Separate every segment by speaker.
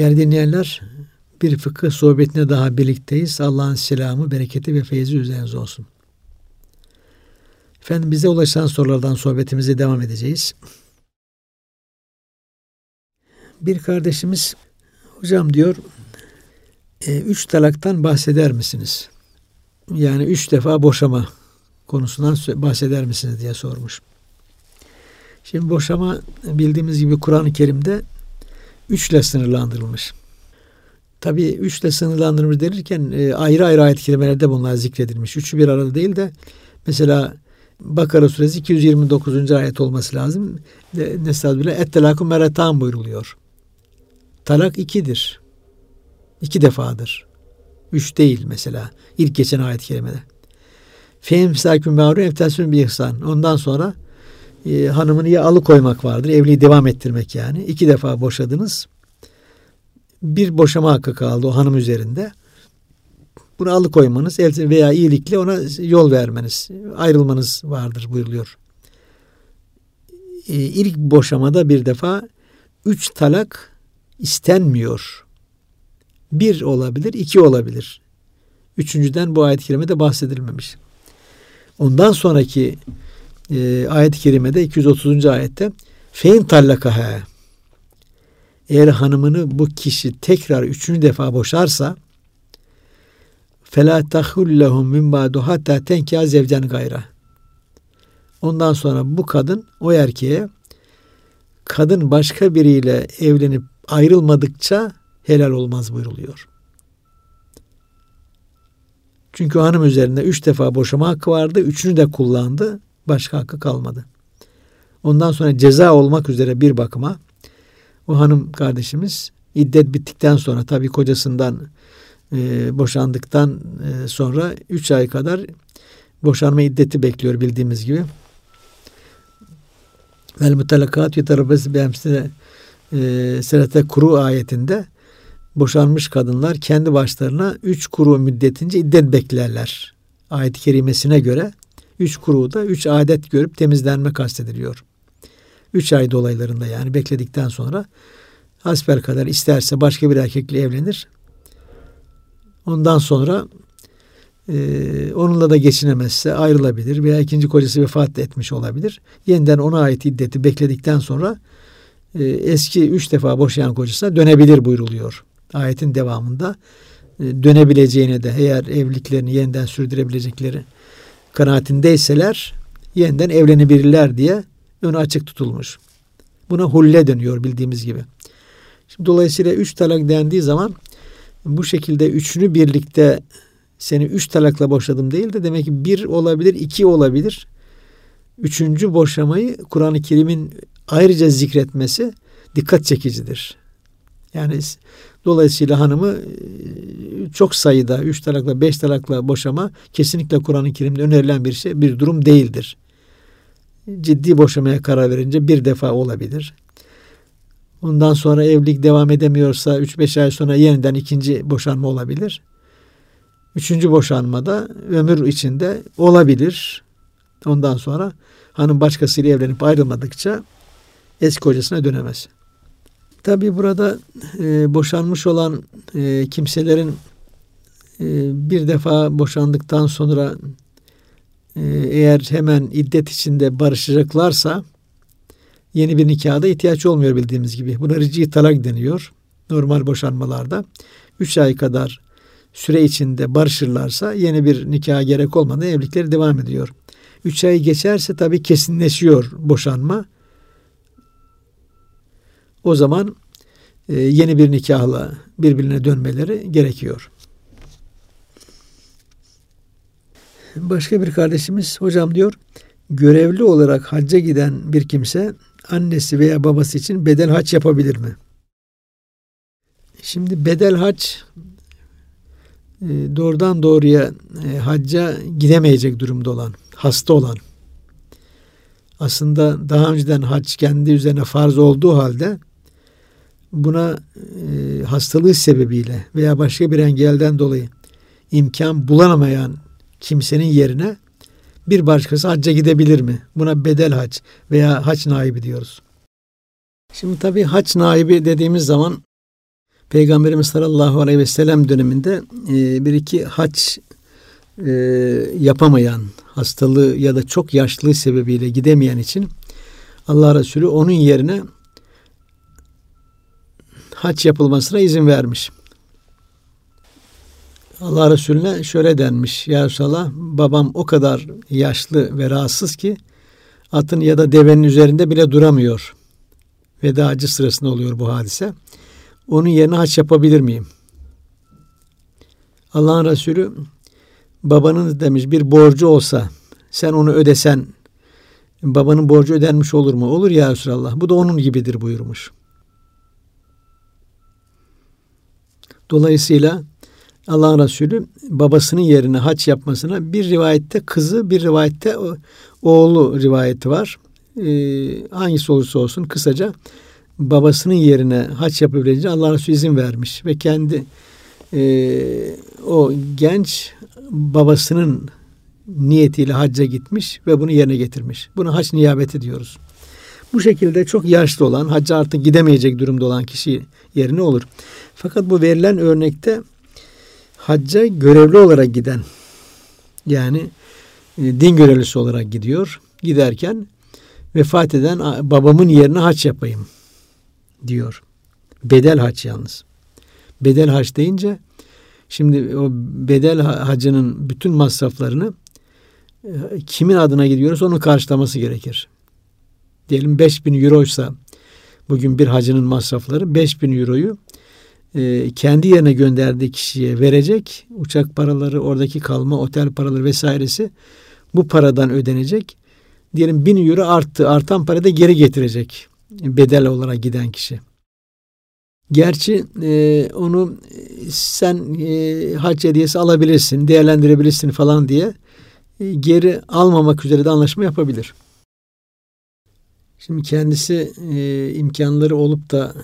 Speaker 1: Değerli dinleyenler, bir fıkıh sohbetine daha birlikteyiz. Allah'ın selamı, bereketi ve feyzi üzerinize olsun. Efendim bize ulaşan sorulardan sohbetimize devam edeceğiz. Bir kardeşimiz, hocam diyor, e, üç talaktan bahseder misiniz? Yani üç defa boşama konusundan bahseder misiniz diye sormuş. Şimdi boşama bildiğimiz gibi Kur'an-ı Kerim'de üçle sınırlandırılmış. Tabi üçle sınırlandırılmış denirken e, ayrı ayrı ayet kelimelerde bunlar zikredilmiş. Üçü bir arada değil de mesela Bakara suresi 229. ayet olması lazım. Nestağfirullah et telakum meretan buyruluyor. Talak ikidir. İki defadır. Üç değil mesela. İlk geçen ayet-i kerimede. Fehim sakün mağru enftasyon bir ihsan. Ondan sonra e, hanımını ya alıkoymak vardır. Evliliği devam ettirmek yani. İki defa boşadınız. Bir boşama hakkı kaldı o hanım üzerinde. Bunu alıkoymanız veya iyilikle ona yol vermeniz, ayrılmanız vardır buyuruluyor. E, ilk boşamada bir defa üç talak istenmiyor. Bir olabilir, iki olabilir. Üçüncüden bu ayet-i kerimede bahsedilmemiş. Ondan sonraki e, ayet-i kerimede 230. ayette fein tallakaha eğer hanımını bu kişi tekrar üçüncü defa boşarsa fela tahullahum min ba'du hatta tenkiya zevcen gayra. Ondan sonra bu kadın o erkeğe kadın başka biriyle evlenip ayrılmadıkça helal olmaz buyruluyor. Çünkü hanım üzerinde üç defa boşama hakkı vardı. Üçünü de kullandı. Başka hakkı kalmadı. Ondan sonra ceza olmak üzere bir bakıma o hanım kardeşimiz iddet bittikten sonra tabi kocasından e, boşandıktan e, sonra üç ay kadar boşanma iddeti bekliyor bildiğimiz gibi. Vel mutalakat yutarabbes bemsine serete kuru ayetinde boşanmış kadınlar kendi başlarına üç kuru müddetince iddet beklerler. Ayet-i kerimesine göre üç kuru da üç adet görüp temizlenme kastediliyor. Üç ay dolaylarında yani bekledikten sonra hasper kadar isterse başka bir erkekle evlenir. Ondan sonra e, onunla da geçinemezse ayrılabilir veya ikinci kocası vefat etmiş olabilir. Yeniden ona ait iddeti bekledikten sonra e, eski üç defa boşayan kocasına dönebilir buyruluyor. Ayetin devamında e, dönebileceğine de eğer evliliklerini yeniden sürdürebilecekleri kanaatindeyseler yeniden evlenebilirler diye ön açık tutulmuş. Buna hulle dönüyor bildiğimiz gibi. Şimdi dolayısıyla üç talak dendiği zaman bu şekilde üçünü birlikte seni üç talakla boşadım değil de demek ki bir olabilir, iki olabilir. Üçüncü boşamayı Kur'an-ı Kerim'in ayrıca zikretmesi dikkat çekicidir. Yani dolayısıyla hanımı e, çok sayıda üç talakla beş talakla boşama kesinlikle Kur'an-ı Kerim'de önerilen bir şey bir durum değildir. Ciddi boşamaya karar verince bir defa olabilir. Ondan sonra evlilik devam edemiyorsa 3-5 ay sonra yeniden ikinci boşanma olabilir. Üçüncü boşanmada ömür içinde olabilir. Ondan sonra hanım başkasıyla evlenip ayrılmadıkça eski kocasına dönemez. Tabi burada e, boşanmış olan e, kimselerin e, bir defa boşandıktan sonra e, eğer hemen iddet içinde barışacaklarsa yeni bir nikahda ihtiyaç olmuyor bildiğimiz gibi. Buna rici talak deniyor. Normal boşanmalarda. Üç ay kadar süre içinde barışırlarsa yeni bir nikaha gerek olmadan evlilikleri devam ediyor. Üç ay geçerse tabii kesinleşiyor boşanma. O zaman e, yeni bir nikahla birbirine dönmeleri gerekiyor. Başka bir kardeşimiz hocam diyor görevli olarak hacca giden bir kimse annesi veya babası için bedel hac yapabilir mi? Şimdi bedel hac e, doğrudan doğruya e, hacca gidemeyecek durumda olan, hasta olan, aslında daha önceden hac kendi üzerine farz olduğu halde buna e, hastalığı sebebiyle veya başka bir engelden dolayı imkan bulanamayan kimsenin yerine bir başkası hacca gidebilir mi? Buna bedel hac veya hac naibi diyoruz. Şimdi tabii hac naibi dediğimiz zaman Peygamberimiz sallallahu aleyhi ve sellem döneminde e, bir iki haç e, yapamayan, hastalığı ya da çok yaşlılığı sebebiyle gidemeyen için Allah Resulü onun yerine haç yapılmasına izin vermiş. Allah Resulüne şöyle denmiş. Ya Resulallah babam o kadar yaşlı ve rahatsız ki atın ya da devenin üzerinde bile duramıyor. Veda acı sırasında oluyor bu hadise. Onun yerine haç yapabilir miyim? Allah'ın Resulü babanın demiş bir borcu olsa sen onu ödesen babanın borcu ödenmiş olur mu? Olur ya Resulallah. Bu da onun gibidir buyurmuş. Dolayısıyla Allah'ın Resulü babasının yerine haç yapmasına bir rivayette kızı bir rivayette oğlu rivayeti var. Ee, hangisi olursa olsun kısaca babasının yerine haç yapabileceği Allah Resulü izin vermiş ve kendi e, o genç babasının niyetiyle hacca gitmiş ve bunu yerine getirmiş. Buna hac niyabeti diyoruz. Bu şekilde çok yaşlı olan, hacca artık gidemeyecek durumda olan kişi yerine olur. Fakat bu verilen örnekte hacca görevli olarak giden yani e, din görevlisi olarak gidiyor. Giderken vefat eden babamın yerine haç yapayım diyor. Bedel haç yalnız. Bedel haç deyince şimdi o bedel hacının bütün masraflarını e, kimin adına gidiyoruz onu karşılaması gerekir. Diyelim 5000 euroysa bugün bir hacının masrafları 5000 euroyu e, kendi yerine gönderdiği kişiye verecek. Uçak paraları, oradaki kalma, otel paraları vesairesi bu paradan ödenecek. Diyelim 1000 euro arttı. Artan parayı da geri getirecek bedel olarak giden kişi. Gerçi e, onu sen e, hac hediyesi alabilirsin, değerlendirebilirsin falan diye e, geri almamak üzere de anlaşma yapabilir. Şimdi kendisi e, imkanları olup da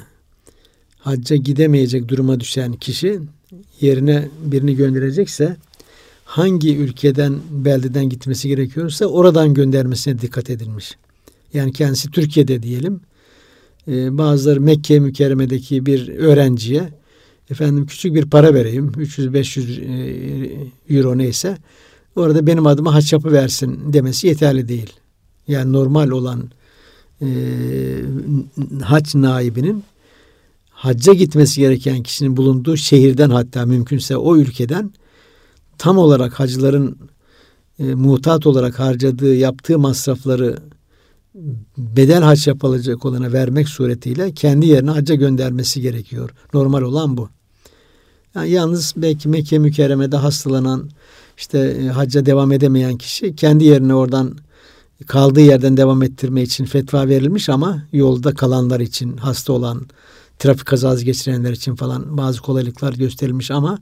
Speaker 1: hacca gidemeyecek duruma düşen kişi yerine birini gönderecekse hangi ülkeden beldeden gitmesi gerekiyorsa oradan göndermesine dikkat edilmiş. Yani kendisi Türkiye'de diyelim. Ee, bazıları Mekke mükerremedeki bir öğrenciye efendim küçük bir para vereyim 300-500 e, euro neyse orada benim adıma haç yapı versin demesi yeterli değil. Yani normal olan e, haç naibinin hacca gitmesi gereken kişinin bulunduğu şehirden hatta mümkünse o ülkeden tam olarak hacıların e, muhtat olarak harcadığı, yaptığı masrafları bedel hac yapılacak olana vermek suretiyle kendi yerine hacca göndermesi gerekiyor. Normal olan bu. Yani yalnız belki Mekke mükerremede hastalanan işte e, hacca devam edemeyen kişi kendi yerine oradan kaldığı yerden devam ettirme için fetva verilmiş ama yolda kalanlar için hasta olan trafik kazası geçirenler için falan bazı kolaylıklar gösterilmiş ama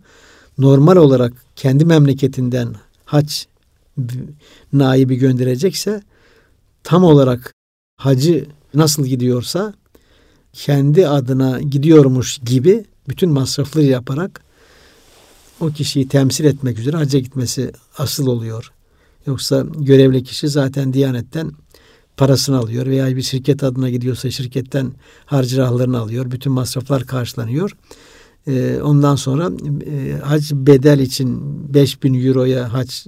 Speaker 1: normal olarak kendi memleketinden hac naibi gönderecekse tam olarak hacı nasıl gidiyorsa kendi adına gidiyormuş gibi bütün masrafları yaparak o kişiyi temsil etmek üzere hacca gitmesi asıl oluyor. Yoksa görevli kişi zaten Diyanet'ten parasını alıyor veya bir şirket adına gidiyorsa şirketten harcırahlarını alıyor. Bütün masraflar karşılanıyor. Ee, ondan sonra e, hac bedel için 5000 euroya hac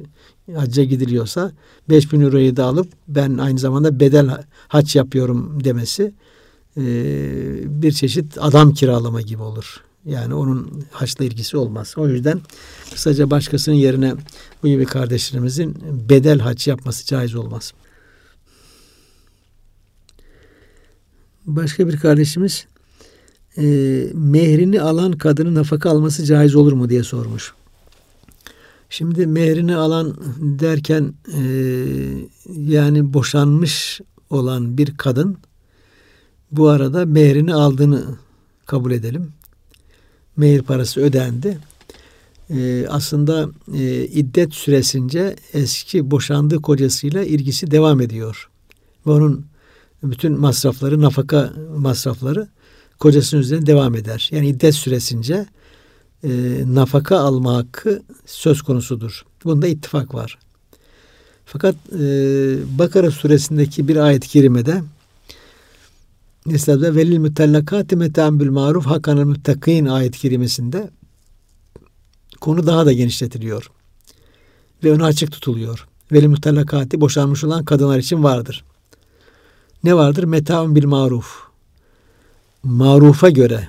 Speaker 1: hacca gidiliyorsa 5000 euroyu da alıp ben aynı zamanda bedel hac yapıyorum demesi e, bir çeşit adam kiralama gibi olur. Yani onun haçla ilgisi olmaz. O yüzden kısaca başkasının yerine bu gibi kardeşlerimizin bedel hac yapması caiz olmaz. Başka bir kardeşimiz e, mehrini alan kadının nafaka alması caiz olur mu diye sormuş. Şimdi mehrini alan derken e, yani boşanmış olan bir kadın bu arada mehrini aldığını kabul edelim. Mehir parası ödendi. E, aslında e, iddet süresince eski boşandığı kocasıyla ilgisi devam ediyor. Ve onun bütün masrafları, nafaka masrafları kocasının üzerine devam eder. Yani iddet süresince e, nafaka alma hakkı söz konusudur. Bunda ittifak var. Fakat e, Bakara suresindeki bir ayet-i kerimede Neslemde velil mütellakati metan bil maruf hakanel müttakin ayet kerimesinde konu daha da genişletiliyor. Ve öne açık tutuluyor. Velil mütellakati boşanmış olan kadınlar için vardır. Ne vardır? Metaun bil maruf. Marufa göre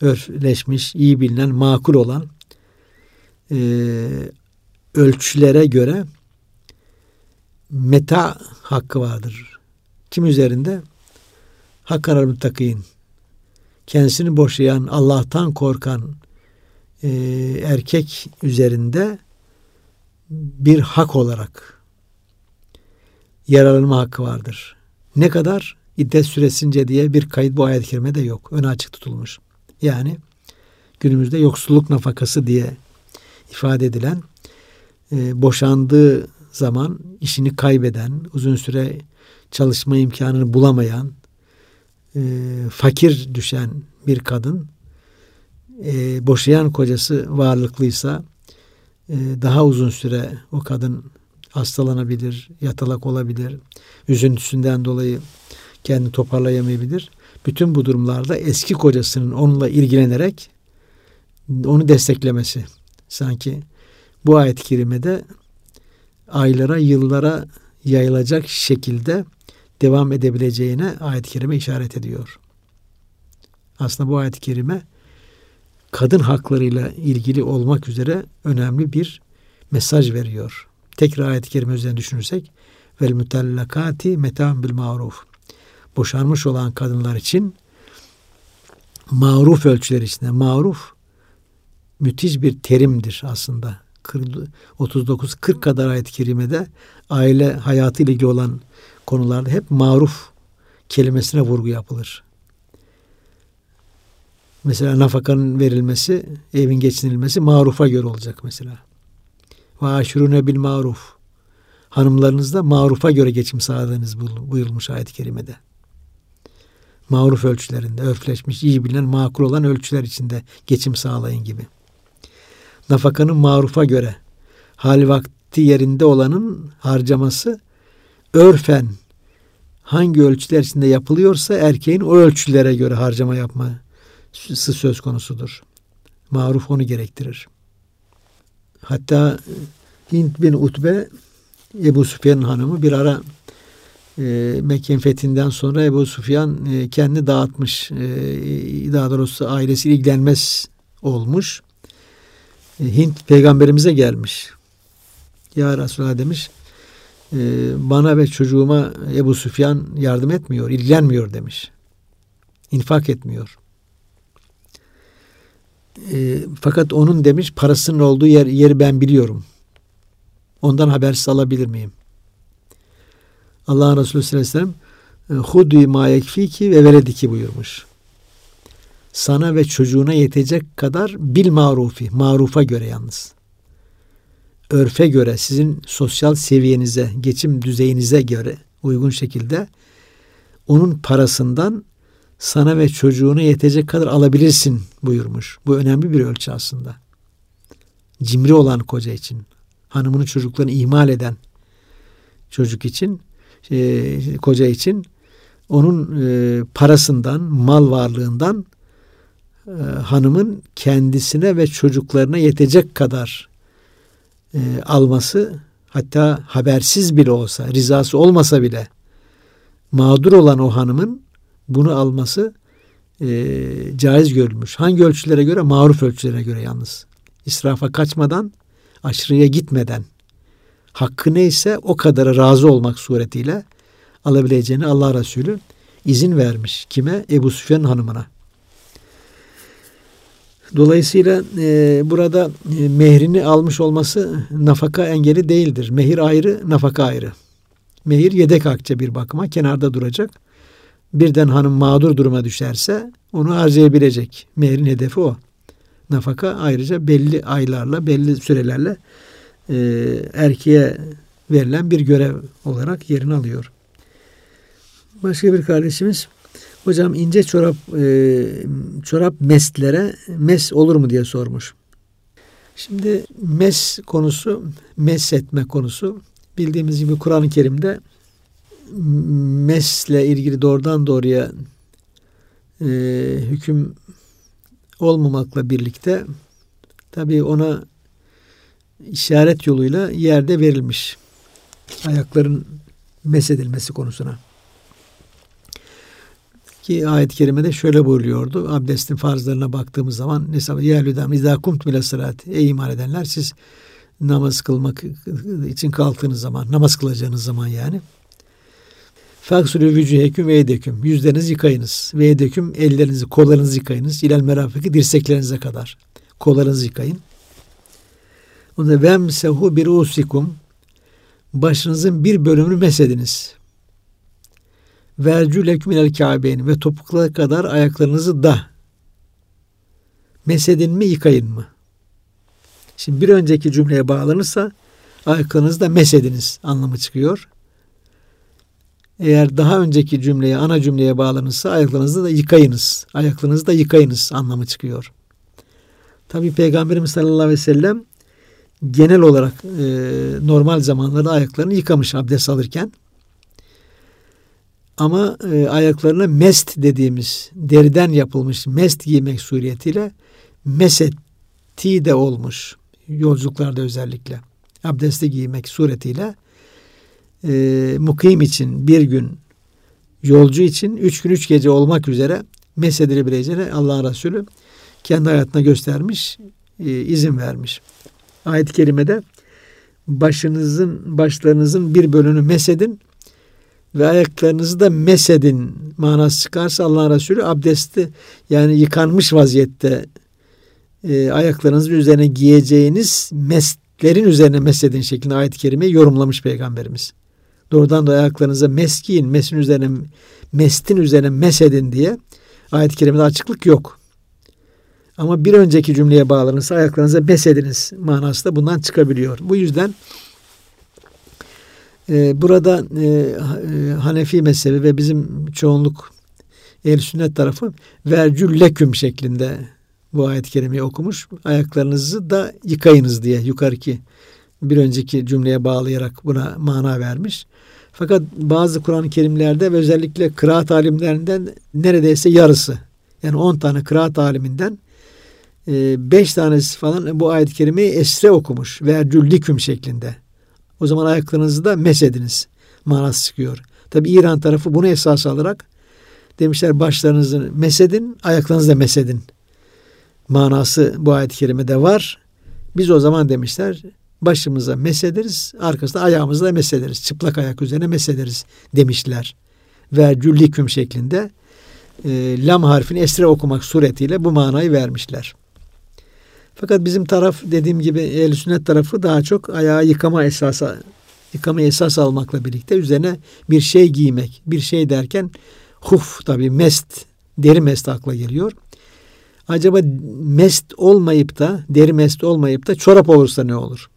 Speaker 1: örfleşmiş, iyi bilinen, makul olan e, ölçülere göre meta hakkı vardır. Kim üzerinde? Hakkar müttakin. Kendisini boşayan, Allah'tan korkan e, erkek üzerinde bir hak olarak yararlanma hakkı vardır. Ne kadar? İddet süresince diye bir kayıt bu ayet-i kerimede yok. Öne açık tutulmuş. Yani günümüzde yoksulluk nafakası diye ifade edilen e, boşandığı zaman işini kaybeden, uzun süre çalışma imkanını bulamayan, e, fakir düşen bir kadın e, boşayan kocası varlıklıysa e, daha uzun süre o kadın hastalanabilir, yatalak olabilir, üzüntüsünden dolayı kendini toparlayamayabilir. Bütün bu durumlarda eski kocasının onunla ilgilenerek onu desteklemesi. Sanki bu ayet-i kerimede aylara, yıllara yayılacak şekilde devam edebileceğine ayet-i kerime işaret ediyor. Aslında bu ayet-i kerime kadın haklarıyla ilgili olmak üzere önemli bir mesaj veriyor. Tekrar ayet-i kerime üzerine düşünürsek vel mutallakati metan bil maruf. Boşanmış olan kadınlar için maruf ölçüler içinde maruf müthiş bir terimdir aslında. 39-40 kadar ayet-i kerimede aile hayatı ile ilgili olan konularda hep maruf kelimesine vurgu yapılır. Mesela nafakanın verilmesi, evin geçinilmesi marufa göre olacak mesela. Ve aşurune bil maruf. Hanımlarınızda marufa göre geçim sağladığınız buyurulmuş ayet-i kerimede. Maruf ölçülerinde, örfleşmiş, iyi bilinen, makul olan ölçüler içinde geçim sağlayın gibi. Nafakanın marufa göre, hal vakti yerinde olanın harcaması örfen hangi ölçüler içinde yapılıyorsa erkeğin o ölçülere göre harcama yapması söz konusudur. Maruf onu gerektirir. Hatta Hint bin Utbe Ebu Süfyan'ın hanımı bir ara e, Mekke'nin fethinden sonra Ebu Süfyan e, kendini dağıtmış. E, daha doğrusu ailesi ilgilenmez olmuş. E, Hint peygamberimize gelmiş. Ya Resulallah demiş e, bana ve çocuğuma Ebu Süfyan yardım etmiyor, ilgilenmiyor demiş. İnfak etmiyor. E, fakat onun demiş parasının olduğu yer, yeri ben biliyorum. Ondan habersiz alabilir miyim? Allah Resulü sallallahu aleyhi ve sellem hudü ma yekfiki ve velediki buyurmuş. Sana ve çocuğuna yetecek kadar bil marufi, marufa göre yalnız. Örfe göre, sizin sosyal seviyenize, geçim düzeyinize göre uygun şekilde onun parasından sana ve çocuğuna yetecek kadar alabilirsin buyurmuş. Bu önemli bir ölçü aslında. Cimri olan koca için, hanımını çocuklarını ihmal eden çocuk için, e, koca için onun e, parasından, mal varlığından e, hanımın kendisine ve çocuklarına yetecek kadar e, alması hatta habersiz bile olsa, rizası olmasa bile mağdur olan o hanımın bunu alması e, caiz görülmüş. Hangi ölçülere göre? Maruf ölçülere göre yalnız. İsrafa kaçmadan, aşırıya gitmeden hakkı neyse o kadara razı olmak suretiyle alabileceğini Allah Resulü izin vermiş. Kime? Ebu Süfyan hanımına. Dolayısıyla e, burada e, mehrini almış olması nafaka engeli değildir. Mehir ayrı, nafaka ayrı. Mehir yedek akçe bir bakıma kenarda duracak. Birden hanım mağdur duruma düşerse onu harcayabilecek. Mehrin hedefi o. Nafaka ayrıca belli aylarla, belli sürelerle e, erkeğe verilen bir görev olarak yerini alıyor. Başka bir kardeşimiz hocam ince çorap e, çorap meslere mes olur mu diye sormuş. Şimdi mes konusu, mes etme konusu bildiğimiz gibi Kur'an-ı Kerim'de mesle ilgili doğrudan doğruya e, hüküm olmamakla birlikte tabii ona işaret yoluyla yerde verilmiş. Ayakların mesedilmesi konusuna. Ki ayet-i kerimede şöyle buyuruyordu. Abdestin farzlarına baktığımız zaman Nisa yerlüdem izâ kumt bile sırat. Ey iman edenler siz namaz kılmak için kalktığınız zaman, namaz kılacağınız zaman yani. Faksulü vücuheküm ve edeküm. Yüzlerinizi yıkayınız. Ve edeküm ellerinizi, kollarınızı yıkayınız. İlel merafiki dirseklerinize kadar. Kollarınızı yıkayın. Onda vemsehu bir usikum. Başınızın bir bölümünü mesediniz. Vercü leküm ilel kâbeyn ve topuklara kadar ayaklarınızı da mesedin mi yıkayın mı? Şimdi bir önceki cümleye bağlanırsa ayaklarınızı da mesediniz anlamı çıkıyor. Eğer daha önceki cümleye, ana cümleye bağlanırsa ayaklarınızı da yıkayınız. Ayaklarınızı da yıkayınız anlamı çıkıyor. Tabi Peygamberimiz sallallahu aleyhi ve sellem genel olarak e, normal zamanlarda ayaklarını yıkamış abdest alırken. Ama e, ayaklarına mest dediğimiz deriden yapılmış mest giymek suretiyle mesetti de olmuş. Yolculuklarda özellikle. Abdesti giymek suretiyle e, mukim için bir gün yolcu için üç gün üç gece olmak üzere mesedilebileceğine Allah Resulü kendi hayatına göstermiş, e, izin vermiş. Ayet-i kerimede başınızın, başlarınızın bir bölümünü mesedin ve ayaklarınızı da mesedin manası çıkarsa Allah Resulü abdesti yani yıkanmış vaziyette e, ayaklarınızın üzerine giyeceğiniz meslerin üzerine mesedin şeklinde ayet-i kerimeyi yorumlamış Peygamberimiz. Doğrudan da ayaklarınıza mes giyin, mesin üzerine, mestin üzerine mesedin diye ayet-i kerimede açıklık yok. Ama bir önceki cümleye bağlanırsa ayaklarınıza mesediniz manası da bundan çıkabiliyor. Bu yüzden e, burada e, e Hanefi mezhebi ve bizim çoğunluk el sünnet tarafı vercül leküm şeklinde bu ayet-i kerimeyi okumuş. Ayaklarınızı da yıkayınız diye yukarıki bir önceki cümleye bağlayarak buna mana vermiş. Fakat bazı Kur'an-ı Kerimlerde ve özellikle kıraat alimlerinden neredeyse yarısı yani 10 tane kıraat aliminden 5 e, tanesi falan bu ayet-i kerimeyi esre okumuş. Vercülliküm şeklinde. O zaman ayaklarınızı da mesediniz. Manası çıkıyor. Tabi İran tarafı bunu esas alarak demişler başlarınızı mesedin, ayaklarınızı da mesedin. Manası bu ayet-i kerimede var. Biz o zaman demişler başımıza mesederiz, arkasında ayağımızı da mesederiz. Çıplak ayak üzerine mesederiz demişler. Ve cülliküm şeklinde e, lam harfini esre okumak suretiyle bu manayı vermişler. Fakat bizim taraf dediğim gibi el sünnet tarafı daha çok ayağı yıkama esası yıkama esas almakla birlikte üzerine bir şey giymek. Bir şey derken huf tabi mest, deri mest akla geliyor. Acaba mest olmayıp da, deri mest olmayıp da çorap olursa ne olur?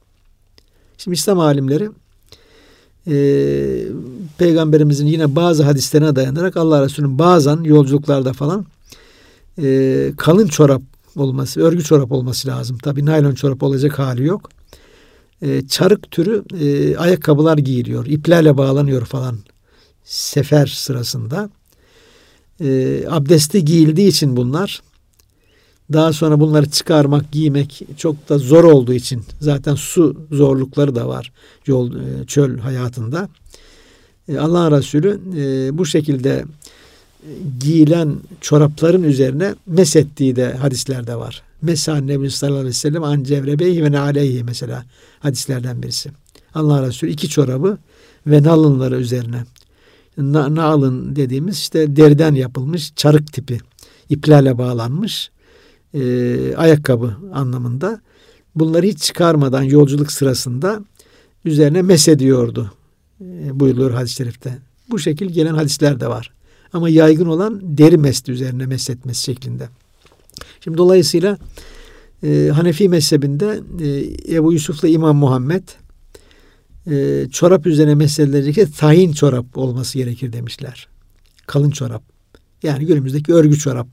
Speaker 1: Şimdi İslam alimleri e, peygamberimizin yine bazı hadislerine dayanarak Allah Resulü'nün bazen yolculuklarda falan e, kalın çorap olması, örgü çorap olması lazım. Tabi naylon çorap olacak hali yok. E, çarık türü e, ayakkabılar giyiliyor. iplerle bağlanıyor falan sefer sırasında. E, abdesti giyildiği için bunlar daha sonra bunları çıkarmak, giymek çok da zor olduğu için zaten su zorlukları da var yol e, çöl hayatında. E, Allah Resulü e, bu şekilde giyilen çorapların üzerine mesettiği de hadislerde var. Mesan Nebi sallallahu aleyhi ve sellem an cevrebeyi ve aleyhi mesela hadislerden birisi. Allah Resulü iki çorabı ve nalınları üzerine. Na, nalın dediğimiz işte deriden yapılmış çarık tipi iplerle bağlanmış e, ayakkabı anlamında. Bunları hiç çıkarmadan yolculuk sırasında üzerine mesediyordu e, buyuruluyor hadis-i şerifte. Bu şekil gelen hadisler de var. Ama yaygın olan deri mest üzerine mesletmesi şeklinde. Şimdi dolayısıyla e, Hanefi mezhebinde e, Ebu Yusuf'la İmam Muhammed e, çorap üzerine mesedilecek tahin çorap olması gerekir demişler. Kalın çorap. Yani günümüzdeki örgü çorap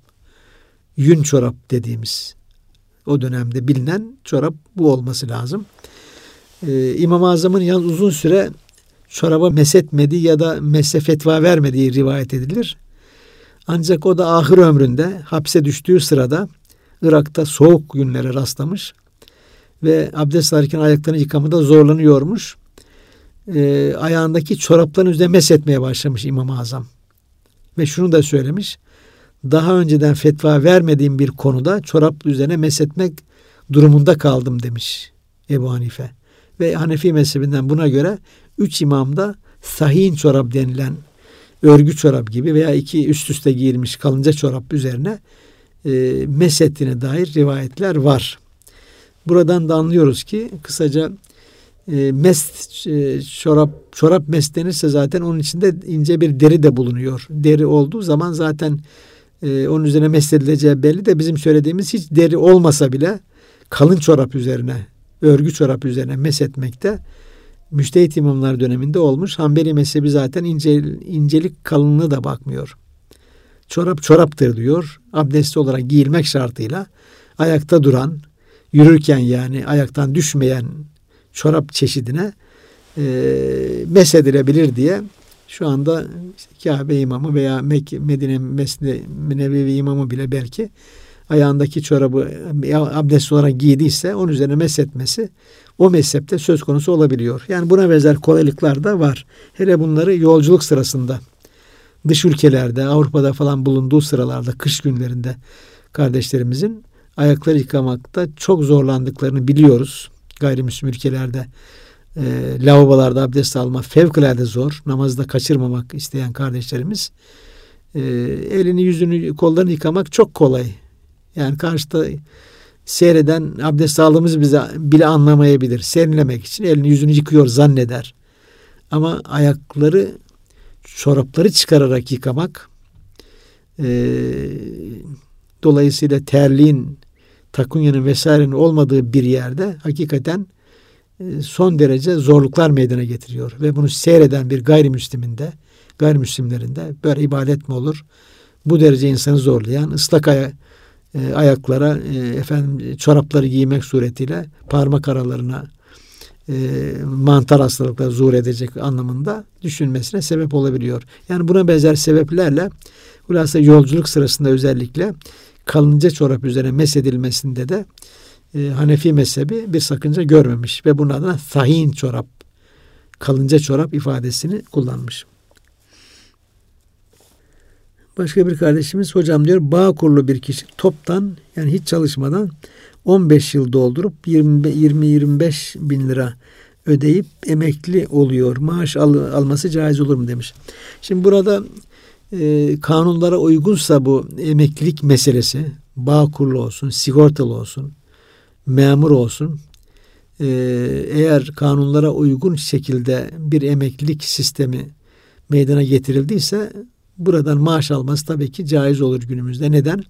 Speaker 1: yün çorap dediğimiz o dönemde bilinen çorap bu olması lazım. Ee, İmam-ı Azam'ın yalnız uzun süre çoraba mesetmediği ya da mese fetva vermediği rivayet edilir. Ancak o da ahir ömründe hapse düştüğü sırada Irak'ta soğuk günlere rastlamış ve abdest alırken ayaklarını yıkamada zorlanıyormuş. E, ayağındaki çorapların üzerine mesetmeye başlamış İmam-ı Azam. Ve şunu da söylemiş. Daha önceden fetva vermediğim bir konuda çorap üzerine mesetmek durumunda kaldım demiş Ebu Hanife. Ve Hanefi mezhebinden buna göre üç imam da sahin çorap denilen örgü çorap gibi veya iki üst üste giyilmiş kalınca çorap üzerine e, mesettiğine dair rivayetler var. Buradan da anlıyoruz ki kısaca e, mest e, çorap çorap mest denirse zaten onun içinde ince bir deri de bulunuyor. Deri olduğu zaman zaten e, onun üzerine mest edileceği belli de bizim söylediğimiz hiç deri olmasa bile kalın çorap üzerine örgü çorap üzerine mesetmekte müştehit imamlar döneminde olmuş. Hanbeli mezhebi zaten ince, incelik kalınlığı da bakmıyor. Çorap çoraptır diyor. Abdestli olarak giyilmek şartıyla ayakta duran, yürürken yani ayaktan düşmeyen çorap çeşidine e, mesedilebilir diye şu anda işte Kabe imamı veya Mekke, Medine Nebevi imamı bile belki ayağındaki çorabı abdest olarak giydiyse onun üzerine mesetmesi o mezhepte söz konusu olabiliyor. Yani buna benzer kolaylıklar da var. Hele bunları yolculuk sırasında dış ülkelerde Avrupa'da falan bulunduğu sıralarda kış günlerinde kardeşlerimizin ayakları yıkamakta çok zorlandıklarını biliyoruz. Gayrimüslim ülkelerde e, lavabolarda abdest alma fevkalade zor. Namazda kaçırmamak isteyen kardeşlerimiz e, elini yüzünü kollarını yıkamak çok kolay. Yani karşıda seyreden abdest aldığımızı bize bile anlamayabilir. Serinlemek için elini yüzünü yıkıyor zanneder. Ama ayakları çorapları çıkararak yıkamak e, dolayısıyla terliğin takunyanın vesairenin olmadığı bir yerde hakikaten e, son derece zorluklar meydana getiriyor. Ve bunu seyreden bir gayrimüslimin de gayrimüslimlerin de böyle ibadet mi olur? Bu derece insanı zorlayan ıslak aya, e, ayaklara e, efendim çorapları giymek suretiyle parmak aralarına e, mantar hastalıkları zuhur edecek anlamında düşünmesine sebep olabiliyor. Yani buna benzer sebeplerle hulasa yolculuk sırasında özellikle kalınca çorap üzerine mesedilmesinde de e, Hanefi mezhebi bir sakınca görmemiş ve bunun adına sahin çorap, kalınca çorap ifadesini kullanmış. Başka bir kardeşimiz hocam diyor bağ kurulu bir kişi toptan yani hiç çalışmadan 15 yıl doldurup 20-25 bin lira ödeyip emekli oluyor. Maaş al, alması caiz olur mu demiş. Şimdi burada e, kanunlara uygunsa bu emeklilik meselesi bağ kurulu olsun, sigortalı olsun, memur olsun e, eğer kanunlara uygun şekilde bir emeklilik sistemi meydana getirildiyse buradan maaş alması tabii ki caiz olur günümüzde. Neden?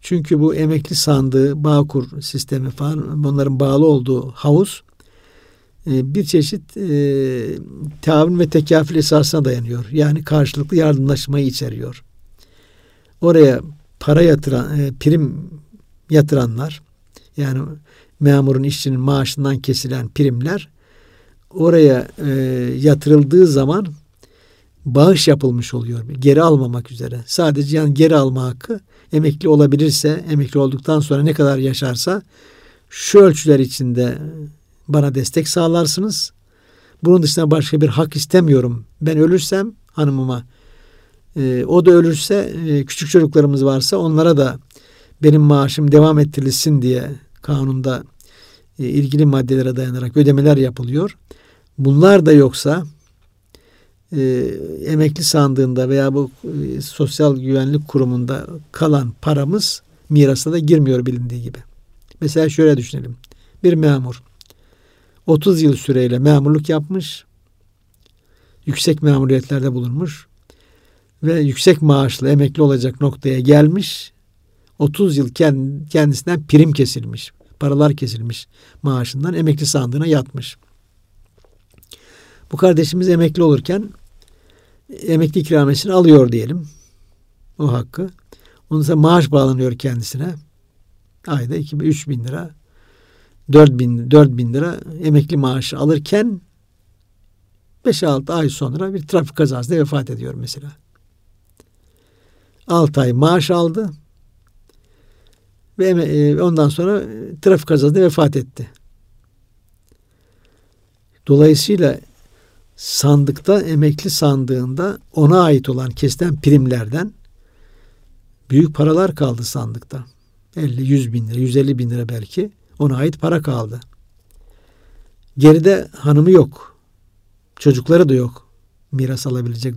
Speaker 1: Çünkü bu emekli sandığı, Bağkur sistemi falan bunların bağlı olduğu havuz e, bir çeşit e, tahammül ve tekafül esasına dayanıyor. Yani karşılıklı yardımlaşmayı içeriyor. Oraya para yatıran, e, prim yatıranlar yani memurun işçinin maaşından kesilen primler oraya e, yatırıldığı zaman bağış yapılmış oluyor. Geri almamak üzere. Sadece yani geri alma hakkı emekli olabilirse, emekli olduktan sonra ne kadar yaşarsa şu ölçüler içinde bana destek sağlarsınız. Bunun dışında başka bir hak istemiyorum. Ben ölürsem hanımıma e, o da ölürse e, küçük çocuklarımız varsa onlara da benim maaşım devam ettirilsin diye kanunda e, ilgili maddelere dayanarak ödemeler yapılıyor. Bunlar da yoksa e, emekli sandığında veya bu e, sosyal güvenlik kurumunda kalan paramız mirasa da girmiyor bilindiği gibi. Mesela şöyle düşünelim. Bir memur 30 yıl süreyle memurluk yapmış. Yüksek memuriyetlerde bulunmuş ve yüksek maaşlı emekli olacak noktaya gelmiş. 30 yıl kendisinden prim kesilmiş. Paralar kesilmiş maaşından emekli sandığına yatmış. Bu kardeşimiz emekli olurken emekli ikramiyesini alıyor diyelim. O hakkı. Ondan sonra maaş bağlanıyor kendisine. Ayda 2 3 bin lira 4 bin, 4 bin lira emekli maaşı alırken 5-6 ay sonra bir trafik kazasında vefat ediyor mesela. 6 ay maaş aldı ve e, ondan sonra trafik kazasında vefat etti. Dolayısıyla sandıkta emekli sandığında ona ait olan kesilen primlerden büyük paralar kaldı sandıkta. 50-100 bin lira, 150 bin lira belki ona ait para kaldı. Geride hanımı yok. Çocukları da yok. Miras alabilecek,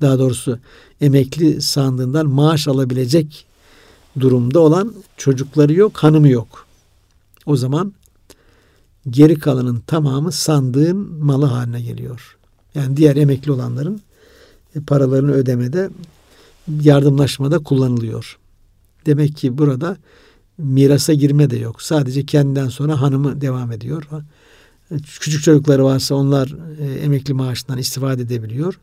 Speaker 1: daha doğrusu emekli sandığından maaş alabilecek durumda olan çocukları yok, hanımı yok. O zaman geri kalanın tamamı sandığın malı haline geliyor. Yani diğer emekli olanların e, paralarını ödemede yardımlaşmada kullanılıyor. Demek ki burada mirasa girme de yok. Sadece kendinden sonra hanımı devam ediyor. Küçük çocukları varsa onlar e, emekli maaşından istifade edebiliyor.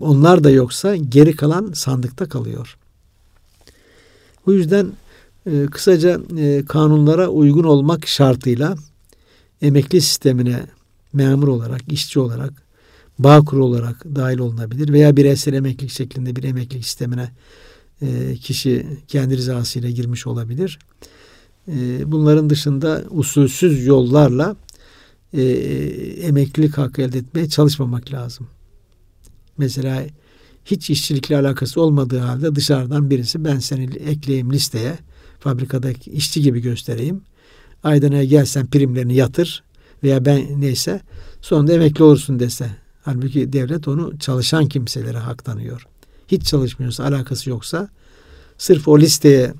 Speaker 1: Onlar da yoksa geri kalan sandıkta kalıyor. Bu yüzden e, kısaca kanunlara uygun olmak şartıyla emekli sistemine memur olarak, işçi olarak, bağkur olarak dahil olunabilir veya bireysel emeklilik şeklinde bir emeklilik sistemine e, kişi kendi rızasıyla girmiş olabilir. E, bunların dışında usulsüz yollarla e, emeklilik hakkı elde etmeye çalışmamak lazım. Mesela hiç işçilikle alakası olmadığı halde dışarıdan birisi ben seni ekleyeyim listeye fabrikadaki işçi gibi göstereyim. Aydan'a gelsen primlerini yatır veya ben neyse sonunda emekli olursun dese. Halbuki devlet onu çalışan kimselere hak tanıyor. Hiç çalışmıyorsa, alakası yoksa sırf o listeye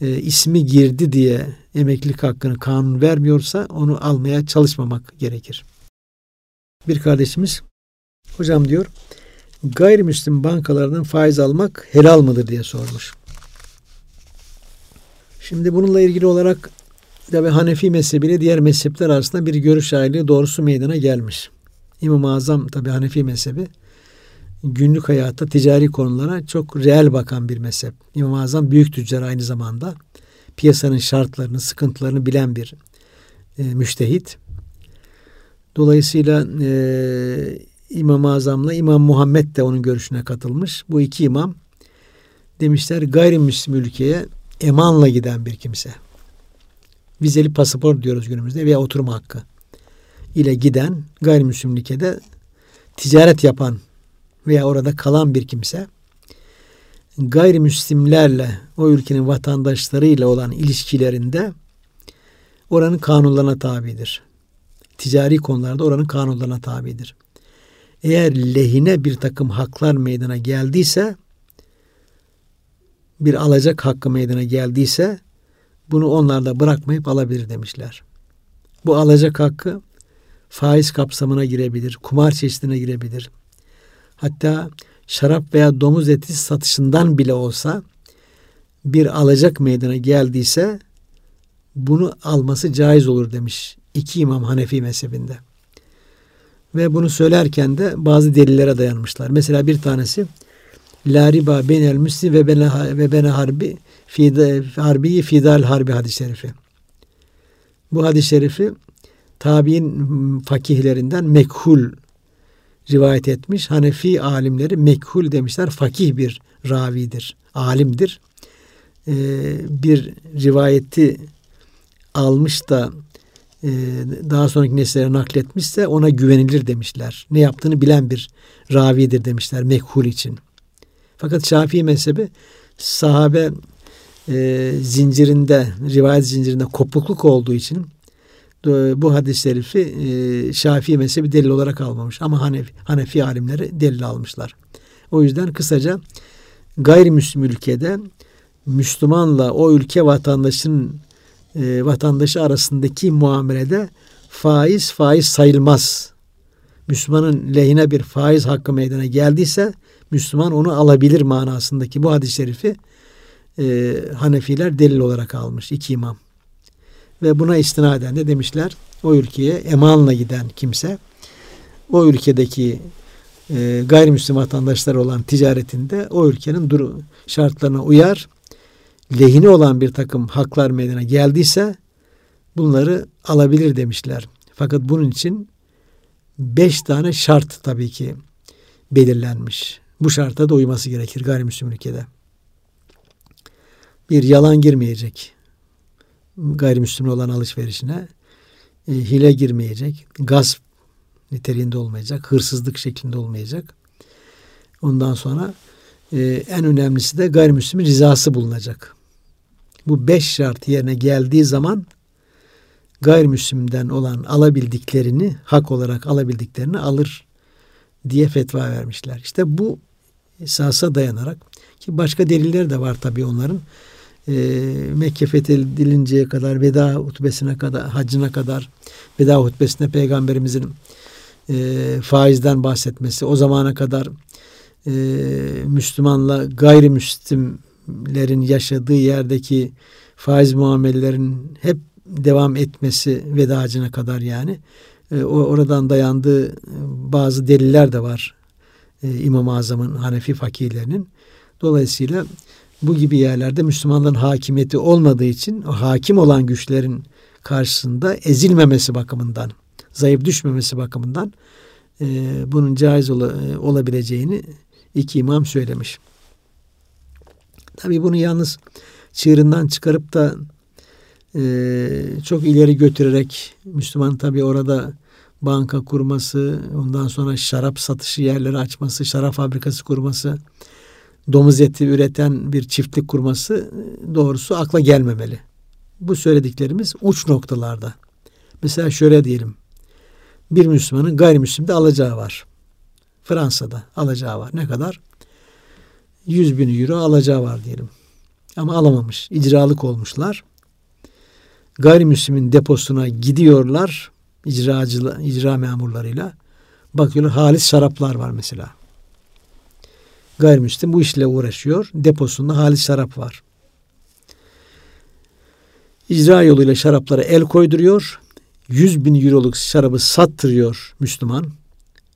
Speaker 1: e, ismi girdi diye emeklilik hakkını kanun vermiyorsa onu almaya çalışmamak gerekir. Bir kardeşimiz hocam diyor gayrimüslim bankalardan faiz almak helal mıdır diye sormuş. Şimdi bununla ilgili olarak tabi Hanefi mezhebiyle diğer mezhepler arasında bir görüş ayrılığı doğrusu meydana gelmiş. İmam-ı Azam tabi Hanefi mezhebi günlük hayatta ticari konulara çok reel bakan bir mezhep. İmam-ı Azam büyük tüccar aynı zamanda piyasanın şartlarını, sıkıntılarını bilen bir e, müştehit. Dolayısıyla e, İmam-ı Azam'la İmam Muhammed de onun görüşüne katılmış. Bu iki imam demişler gayrimüslim ülkeye emanla giden bir kimse. Vizeli pasaport diyoruz günümüzde veya oturma hakkı ile giden gayrimüslim ülkede ticaret yapan veya orada kalan bir kimse gayrimüslimlerle o ülkenin vatandaşlarıyla olan ilişkilerinde oranın kanunlarına tabidir. Ticari konularda oranın kanunlarına tabidir. Eğer lehine bir takım haklar meydana geldiyse bir alacak hakkı meydana geldiyse bunu onlarda bırakmayıp alabilir demişler. Bu alacak hakkı faiz kapsamına girebilir, kumar çeşidine girebilir. Hatta şarap veya domuz eti satışından bile olsa bir alacak meydana geldiyse bunu alması caiz olur demiş iki imam Hanefi mezhebinde. Ve bunu söylerken de bazı delillere dayanmışlar. Mesela bir tanesi La riba benel müslim ve bene, ve bene harbi fide, harbi fidal harbi hadis-i şerifi. Bu hadis-i şerifi tabi'in fakihlerinden mekhul rivayet etmiş. Hanefi alimleri mekhul demişler. Fakih bir ravidir, alimdir. Ee, bir rivayeti almış da e, daha sonraki nesillere nakletmişse ona güvenilir demişler. Ne yaptığını bilen bir ravidir demişler mekhul için. Fakat Şafii mezhebi sahabe e, zincirinde, rivayet zincirinde kopukluk olduğu için bu hadis-i şerifi e, Şafii mezhebi delil olarak almamış. Ama Hanefi, Hanefi alimleri delil almışlar. O yüzden kısaca gayrimüslim ülkede Müslümanla o ülke vatandaşının e, vatandaşı arasındaki muamelede faiz faiz sayılmaz. Müslümanın lehine bir faiz hakkı meydana geldiyse Müslüman onu alabilir manasındaki bu hadis-i şerifi e, Hanefiler delil olarak almış iki imam. Ve buna istinaden de demişler o ülkeye emanla giden kimse o ülkedeki e, gayrimüslim vatandaşlar olan ticaretinde o ülkenin duru, şartlarına uyar lehine olan bir takım haklar meydana geldiyse bunları alabilir demişler. Fakat bunun için beş tane şart tabii ki belirlenmiş. Bu şarta da uyması gerekir gayrimüslim ülkede. Bir yalan girmeyecek. Gayrimüslim olan alışverişine. E, hile girmeyecek. Gasp niteliğinde olmayacak. Hırsızlık şeklinde olmayacak. Ondan sonra e, en önemlisi de gayrimüslimin rızası bulunacak. Bu beş şart yerine geldiği zaman gayrimüslimden olan alabildiklerini, hak olarak alabildiklerini alır diye fetva vermişler. İşte bu esasa dayanarak ki başka deliller de var tabii onların. E, Mekke fethedilinceye kadar, veda hutbesine kadar, hacına kadar, veda hutbesinde peygamberimizin e, faizden bahsetmesi, o zamana kadar e, Müslümanla gayrimüslimlerin yaşadığı yerdeki faiz muamelelerin hep devam etmesi veda hacına kadar yani. E, oradan dayandığı e, bazı deliller de var e, İmam-ı Azam'ın Hanefi fakirlerinin. Dolayısıyla bu gibi yerlerde Müslümanların hakimiyeti olmadığı için o hakim olan güçlerin karşısında ezilmemesi bakımından, zayıf düşmemesi bakımından e, bunun caiz ol, e, olabileceğini iki imam söylemiş. Tabii bunu yalnız çığırından çıkarıp da e, çok ileri götürerek Müslüman tabii orada banka kurması, ondan sonra şarap satışı yerleri açması, şarap fabrikası kurması, domuz eti üreten bir çiftlik kurması doğrusu akla gelmemeli. Bu söylediklerimiz uç noktalarda. Mesela şöyle diyelim. Bir Müslümanın gayrimüslimde alacağı var. Fransa'da alacağı var. Ne kadar? 100 bin euro alacağı var diyelim. Ama alamamış. İcralık olmuşlar. Gayrimüslimin deposuna gidiyorlar icracı, icra memurlarıyla. Bakıyorlar halis şaraplar var mesela. Gayrimüslim bu işle uğraşıyor. Deposunda halis şarap var. İcra yoluyla şaraplara el koyduruyor. 100 bin euroluk şarabı sattırıyor Müslüman.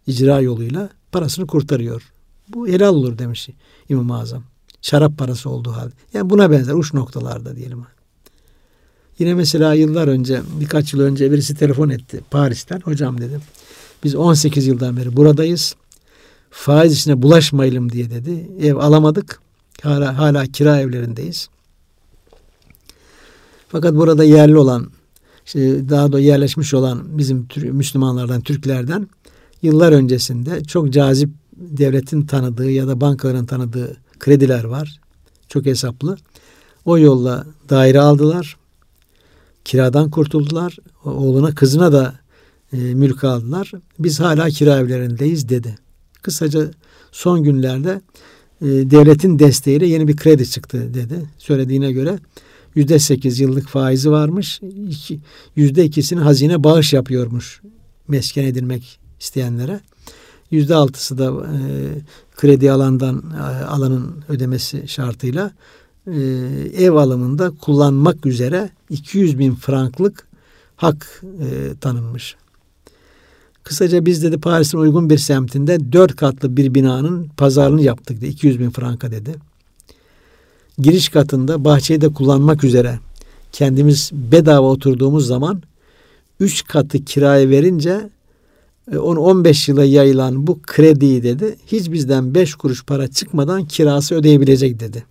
Speaker 1: icra yoluyla parasını kurtarıyor. Bu helal olur demiş İmam-ı Azam. Şarap parası olduğu halde. Yani buna benzer uç noktalarda diyelim. Yine mesela yıllar önce, birkaç yıl önce birisi telefon etti Paris'ten. Hocam dedim, biz 18 yıldan beri buradayız. Faiz işine bulaşmayalım diye dedi. Ev alamadık. Hala, hala kira evlerindeyiz. Fakat burada yerli olan, işte daha da yerleşmiş olan bizim Müslümanlardan, Türklerden yıllar öncesinde çok cazip devletin tanıdığı ya da bankaların tanıdığı krediler var. Çok hesaplı. O yolla daire aldılar kiradan kurtuldular. Oğluna kızına da e, mülk aldılar. Biz hala kira evlerindeyiz dedi. Kısaca son günlerde e, devletin desteğiyle yeni bir kredi çıktı dedi. Söylediğine göre yüzde sekiz yıllık faizi varmış. Yüzde ikisini hazine bağış yapıyormuş mesken edilmek isteyenlere. Yüzde altısı da e, kredi alandan e, alanın ödemesi şartıyla e, ev alımında kullanmak üzere 200 bin franklık hak e, tanınmış. Kısaca biz dedi Paris'in uygun bir semtinde dört katlı bir binanın pazarını yaptık dedi. 200 bin franka dedi. Giriş katında bahçeyi de kullanmak üzere kendimiz bedava oturduğumuz zaman üç katı kiraya verince 10-15 e, yıla yayılan bu krediyi dedi hiç bizden beş kuruş para çıkmadan kirası ödeyebilecek dedi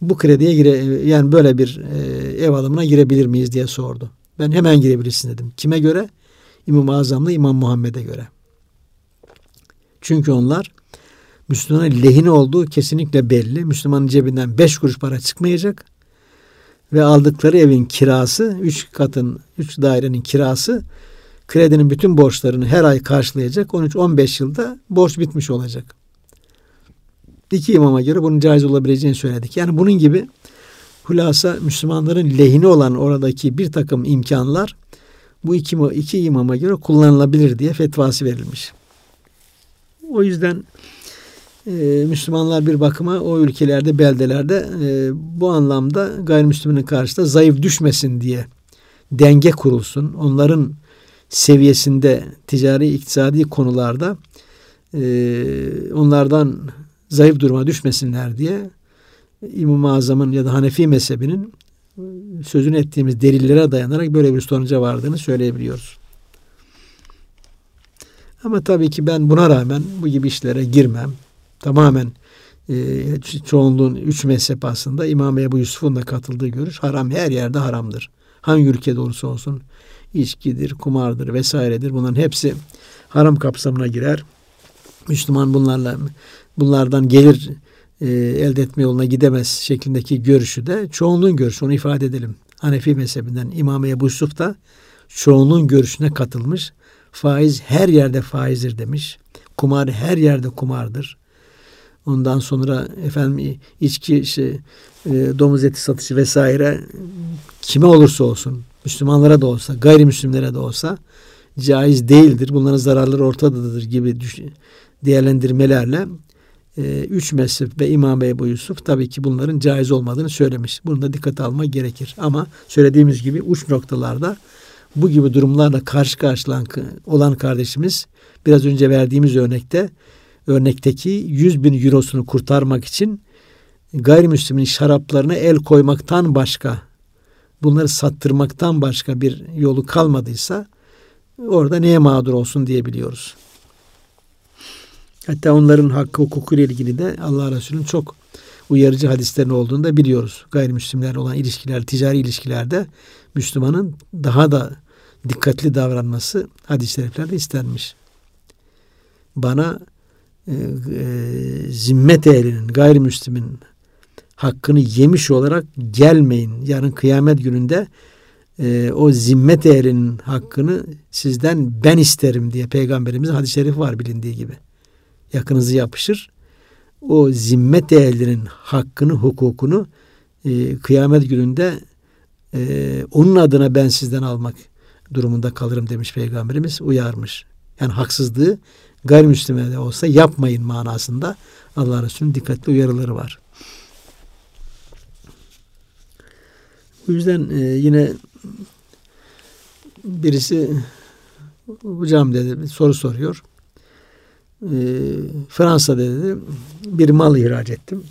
Speaker 1: bu krediye gire yani böyle bir e, ev alımına girebilir miyiz diye sordu. Ben hemen girebilirsin dedim. Kime göre? İmam-ı Azam'la İmam Muhammed'e göre. Çünkü onlar Müslümanın lehine olduğu kesinlikle belli. Müslümanın cebinden beş kuruş para çıkmayacak. Ve aldıkları evin kirası, üç katın, üç dairenin kirası kredinin bütün borçlarını her ay karşılayacak. 13-15 yılda borç bitmiş olacak iki imama göre bunun caiz olabileceğini söyledik. Yani bunun gibi hulasa Müslümanların lehine olan oradaki bir takım imkanlar bu iki, iki imama göre kullanılabilir diye fetvası verilmiş. O yüzden e, Müslümanlar bir bakıma o ülkelerde, beldelerde e, bu anlamda gayrimüsliminin karşısında zayıf düşmesin diye denge kurulsun. Onların seviyesinde ticari, iktisadi konularda e, onlardan zayıf duruma düşmesinler diye İmam-ı Azam'ın ya da Hanefi mezhebinin sözünü ettiğimiz delillere dayanarak böyle bir sonuca vardığını söyleyebiliyoruz. Ama tabii ki ben buna rağmen bu gibi işlere girmem. Tamamen e, çoğunluğun üç mezhep aslında İmam Ebu Yusuf'un da katıldığı görüş haram her yerde haramdır. Hangi ülkede olursa olsun içkidir, kumardır vesairedir. Bunların hepsi haram kapsamına girer. Müslüman bunlarla bunlardan gelir e, elde etme yoluna gidemez şeklindeki görüşü de çoğunluğun görüşü onu ifade edelim. Hanefi mezhebinden İmam Ebu Yusuf da çoğunluğun görüşüne katılmış. Faiz her yerde faizdir demiş. Kumar her yerde kumardır. Ondan sonra efendim içki şey, e, domuz eti satışı vesaire kime olursa olsun Müslümanlara da olsa gayrimüslimlere de olsa caiz değildir. Bunların zararları ortadadır gibi değerlendirmelerle e, üç mezhep ve İmam Ebu Yusuf tabii ki bunların caiz olmadığını söylemiş. Bunu da dikkate alma gerekir. Ama söylediğimiz gibi uç noktalarda bu gibi durumlarla karşı karşılan olan kardeşimiz biraz önce verdiğimiz örnekte örnekteki 100 bin eurosunu kurtarmak için gayrimüslimin şaraplarına el koymaktan başka bunları sattırmaktan başka bir yolu kalmadıysa orada neye mağdur olsun diyebiliyoruz. Hatta onların hakkı hukukuyla ilgili de Allah Resulü'nün çok uyarıcı hadislerin olduğunu da biliyoruz. Gayrimüslimler olan ilişkiler, ticari ilişkilerde Müslümanın daha da dikkatli davranması hadis-i şeriflerde istenmiş. Bana e, e, zimmet ehlinin, gayrimüslimin hakkını yemiş olarak gelmeyin. Yarın kıyamet gününde e, o zimmet ehlinin hakkını sizden ben isterim diye peygamberimizin hadis-i şerifi var bilindiği gibi. Yakınızı yapışır. O zimmet ehlinin hakkını, hukukunu e, kıyamet gününde e, onun adına ben sizden almak durumunda kalırım demiş peygamberimiz uyarmış. Yani haksızlığı gayrimüslime de olsa yapmayın manasında Allah Resulü'nün dikkatli uyarıları var. Bu yüzden e, yine birisi hocam dedi soru soruyor. E, Fransa'da dedi bir mal ihraç ettim.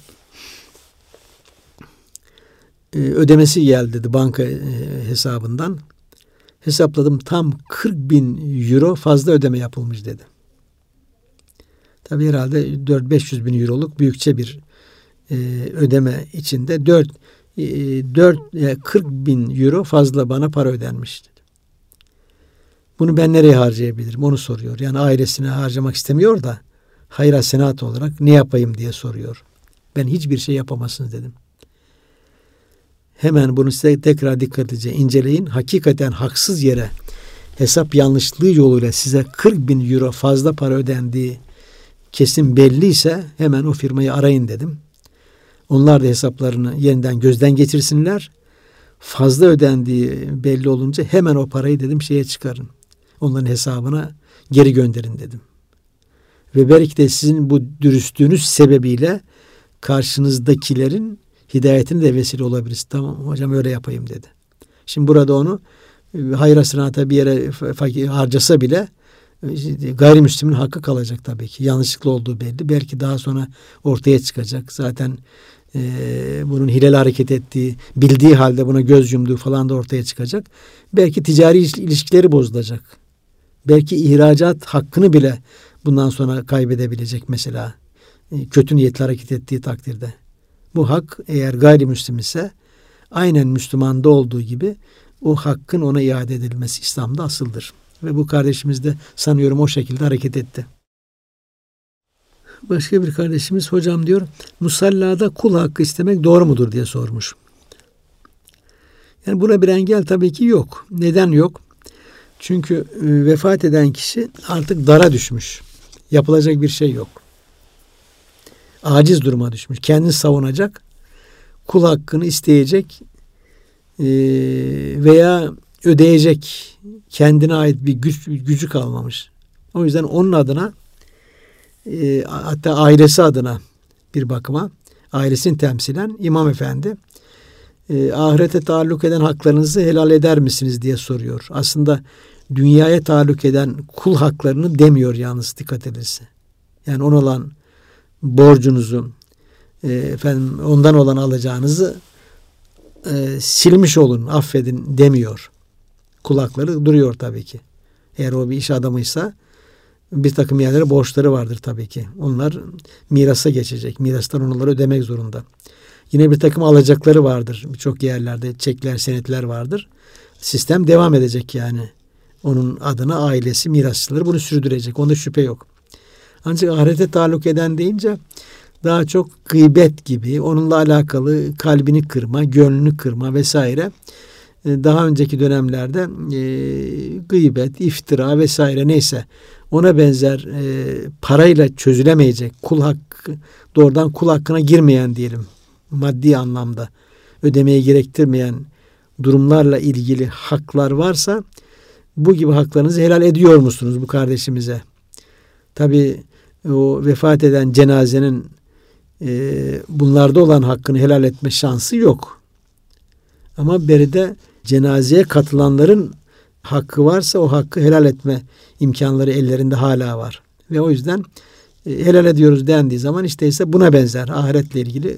Speaker 1: E, ödemesi geldi dedi banka e, hesabından. Hesapladım tam 40 bin euro fazla ödeme yapılmış dedi. Tabi herhalde 4-500 bin euroluk büyükçe bir e, ödeme içinde 4 4 40 bin euro fazla bana para ödenmiş dedi. Bunu ben nereye harcayabilirim onu soruyor. Yani ailesine harcamak istemiyor da hayra senat olarak ne yapayım diye soruyor. Ben hiçbir şey yapamazsınız dedim. Hemen bunu size tekrar dikkatlice inceleyin. Hakikaten haksız yere hesap yanlışlığı yoluyla size 40 bin euro fazla para ödendiği kesin belliyse hemen o firmayı arayın dedim. Onlar da hesaplarını yeniden gözden geçirsinler. Fazla ödendiği belli olunca hemen o parayı dedim şeye çıkarın. Onların hesabına geri gönderin dedim. Ve belki de sizin bu dürüstlüğünüz sebebiyle karşınızdakilerin hidayetine de vesile olabiliriz. Tamam hocam öyle yapayım dedi. Şimdi burada onu e, hayra sınata bir yere harcasa bile e, gayrimüslimin hakkı kalacak tabii ki. Yanlışlıkla olduğu belli. Belki daha sonra ortaya çıkacak. Zaten e, bunun hilal hareket ettiği, bildiği halde buna göz yumduğu falan da ortaya çıkacak. Belki ticari ilişkileri bozulacak. Belki ihracat hakkını bile bundan sonra kaybedebilecek mesela. E, kötü niyetli hareket ettiği takdirde. Bu hak eğer gayrimüslim ise aynen Müslümanda olduğu gibi o hakkın ona iade edilmesi İslam'da asıldır. Ve bu kardeşimiz de sanıyorum o şekilde hareket etti. Başka bir kardeşimiz hocam diyor musallada kul hakkı istemek doğru mudur diye sormuş. Yani buna bir engel tabii ki yok. Neden yok? Çünkü e, vefat eden kişi artık dara düşmüş. Yapılacak bir şey yok aciz duruma düşmüş. Kendini savunacak, kul hakkını isteyecek e, veya ödeyecek kendine ait bir güç gücü kalmamış. O yüzden onun adına e, hatta ailesi adına bir bakıma ailesini temsilen İmam Efendi e, ahirete taalluk eden haklarınızı helal eder misiniz diye soruyor. Aslında dünyaya taalluk eden kul haklarını demiyor yalnız dikkat edilse. Yani ona olan borcunuzu e, efendim ondan olan alacağınızı e, silmiş olun, affedin demiyor. Kulakları duruyor tabii ki. Eğer o bir iş adamıysa bir takım yerlere borçları vardır tabii ki. Onlar mirasa geçecek. Mirastan onları ödemek zorunda. Yine bir takım alacakları vardır. Birçok yerlerde çekler, senetler vardır. Sistem devam edecek yani. Onun adına ailesi, mirasçıları bunu sürdürecek. Onda şüphe yok. Ancak ahirete taluk eden deyince daha çok gıybet gibi, onunla alakalı kalbini kırma, gönlünü kırma vesaire e, daha önceki dönemlerde e, gıybet, iftira vesaire neyse ona benzer e, parayla çözülemeyecek kul hakkı doğrudan kul hakkına girmeyen diyelim maddi anlamda ödemeyi gerektirmeyen durumlarla ilgili haklar varsa bu gibi haklarınızı helal ediyor musunuz bu kardeşimize? Tabi o vefat eden cenazenin e, bunlarda olan hakkını helal etme şansı yok. Ama beride cenazeye katılanların hakkı varsa o hakkı helal etme imkanları ellerinde hala var. Ve o yüzden e, helal ediyoruz dendiği zaman işte ise buna benzer ahiretle ilgili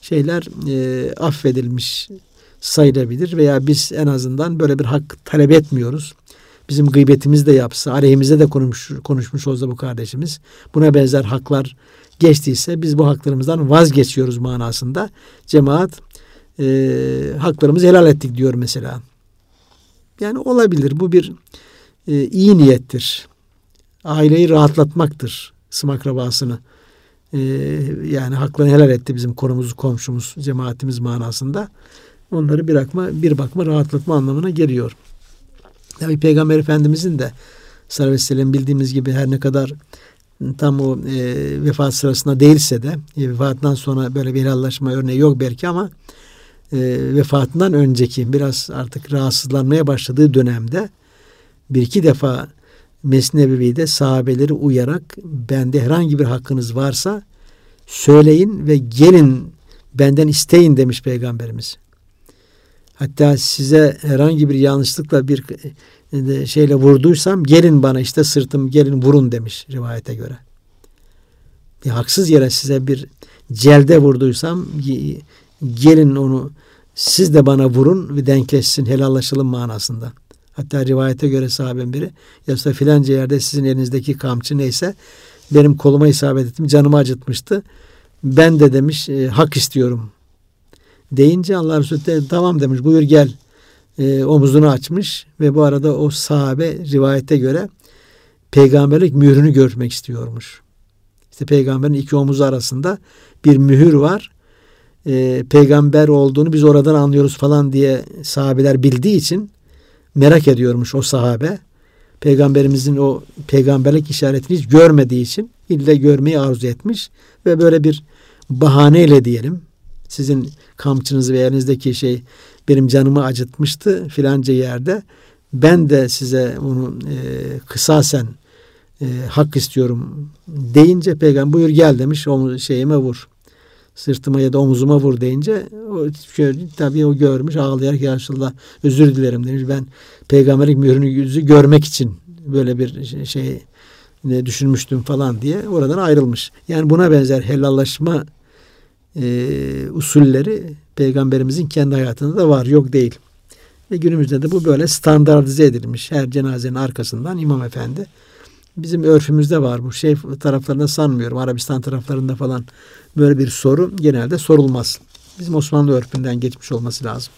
Speaker 1: şeyler e, affedilmiş sayılabilir veya biz en azından böyle bir hak talep etmiyoruz. Bizim gıybetimiz de yapsa, aleyhimize de konuş, konuşmuş olsa bu kardeşimiz buna benzer haklar geçtiyse biz bu haklarımızdan vazgeçiyoruz manasında. Cemaat e, haklarımızı helal ettik diyor mesela. Yani olabilir. Bu bir e, iyi niyettir. Aileyi rahatlatmaktır. Sım akrabasını. E, yani haklarını helal etti bizim konumuz, komşumuz, cemaatimiz manasında. Onları bir bakma, bir bakma rahatlatma anlamına geliyor. Tabi Peygamber Efendimizin de sallallahu aleyhi bildiğimiz gibi her ne kadar tam o e, vefat sırasında değilse de e, vefatından sonra böyle bir helallaşma örneği yok belki ama e, vefatından önceki biraz artık rahatsızlanmaya başladığı dönemde bir iki defa Mesnevi'de sahabeleri uyarak bende herhangi bir hakkınız varsa söyleyin ve gelin benden isteyin demiş Peygamberimiz. Hatta size herhangi bir yanlışlıkla bir e, şeyle vurduysam gelin bana işte sırtım gelin vurun demiş rivayete göre. Bir haksız yere size bir celde vurduysam gelin onu siz de bana vurun ve denkleşsin helallaşalım manasında. Hatta rivayete göre sahaben biri yoksa filanca yerde sizin elinizdeki kamçı neyse benim koluma isabet ettim canımı acıtmıştı. Ben de demiş e, hak istiyorum deyince Allah Resulü de tamam demiş buyur gel e, omuzunu açmış ve bu arada o sahabe rivayete göre peygamberlik mührünü görmek istiyormuş. İşte peygamberin iki omuzu arasında bir mühür var. E, peygamber olduğunu biz oradan anlıyoruz falan diye sahabeler bildiği için merak ediyormuş o sahabe. Peygamberimizin o peygamberlik işaretini hiç görmediği için ille görmeyi arzu etmiş ve böyle bir bahaneyle diyelim sizin kamçınızı ve elinizdeki şey benim canımı acıtmıştı filanca yerde. Ben de size onu e, kısasen e, hak istiyorum deyince peygamber buyur gel demiş o şeyime vur. Sırtıma ya da omuzuma vur deyince o şöyle, tabii o görmüş ağlayarak ya Resulallah özür dilerim demiş. Ben peygamberlik mührünü yüzü görmek için böyle bir şey, şey ne düşünmüştüm falan diye oradan ayrılmış. Yani buna benzer helallaşma e, usulleri peygamberimizin kendi hayatında da var yok değil. Ve günümüzde de bu böyle standartize edilmiş. Her cenazenin arkasından imam efendi. Bizim örfümüzde var bu şey taraflarında sanmıyorum. Arabistan taraflarında falan böyle bir soru genelde sorulmaz. Bizim Osmanlı örfünden geçmiş olması lazım.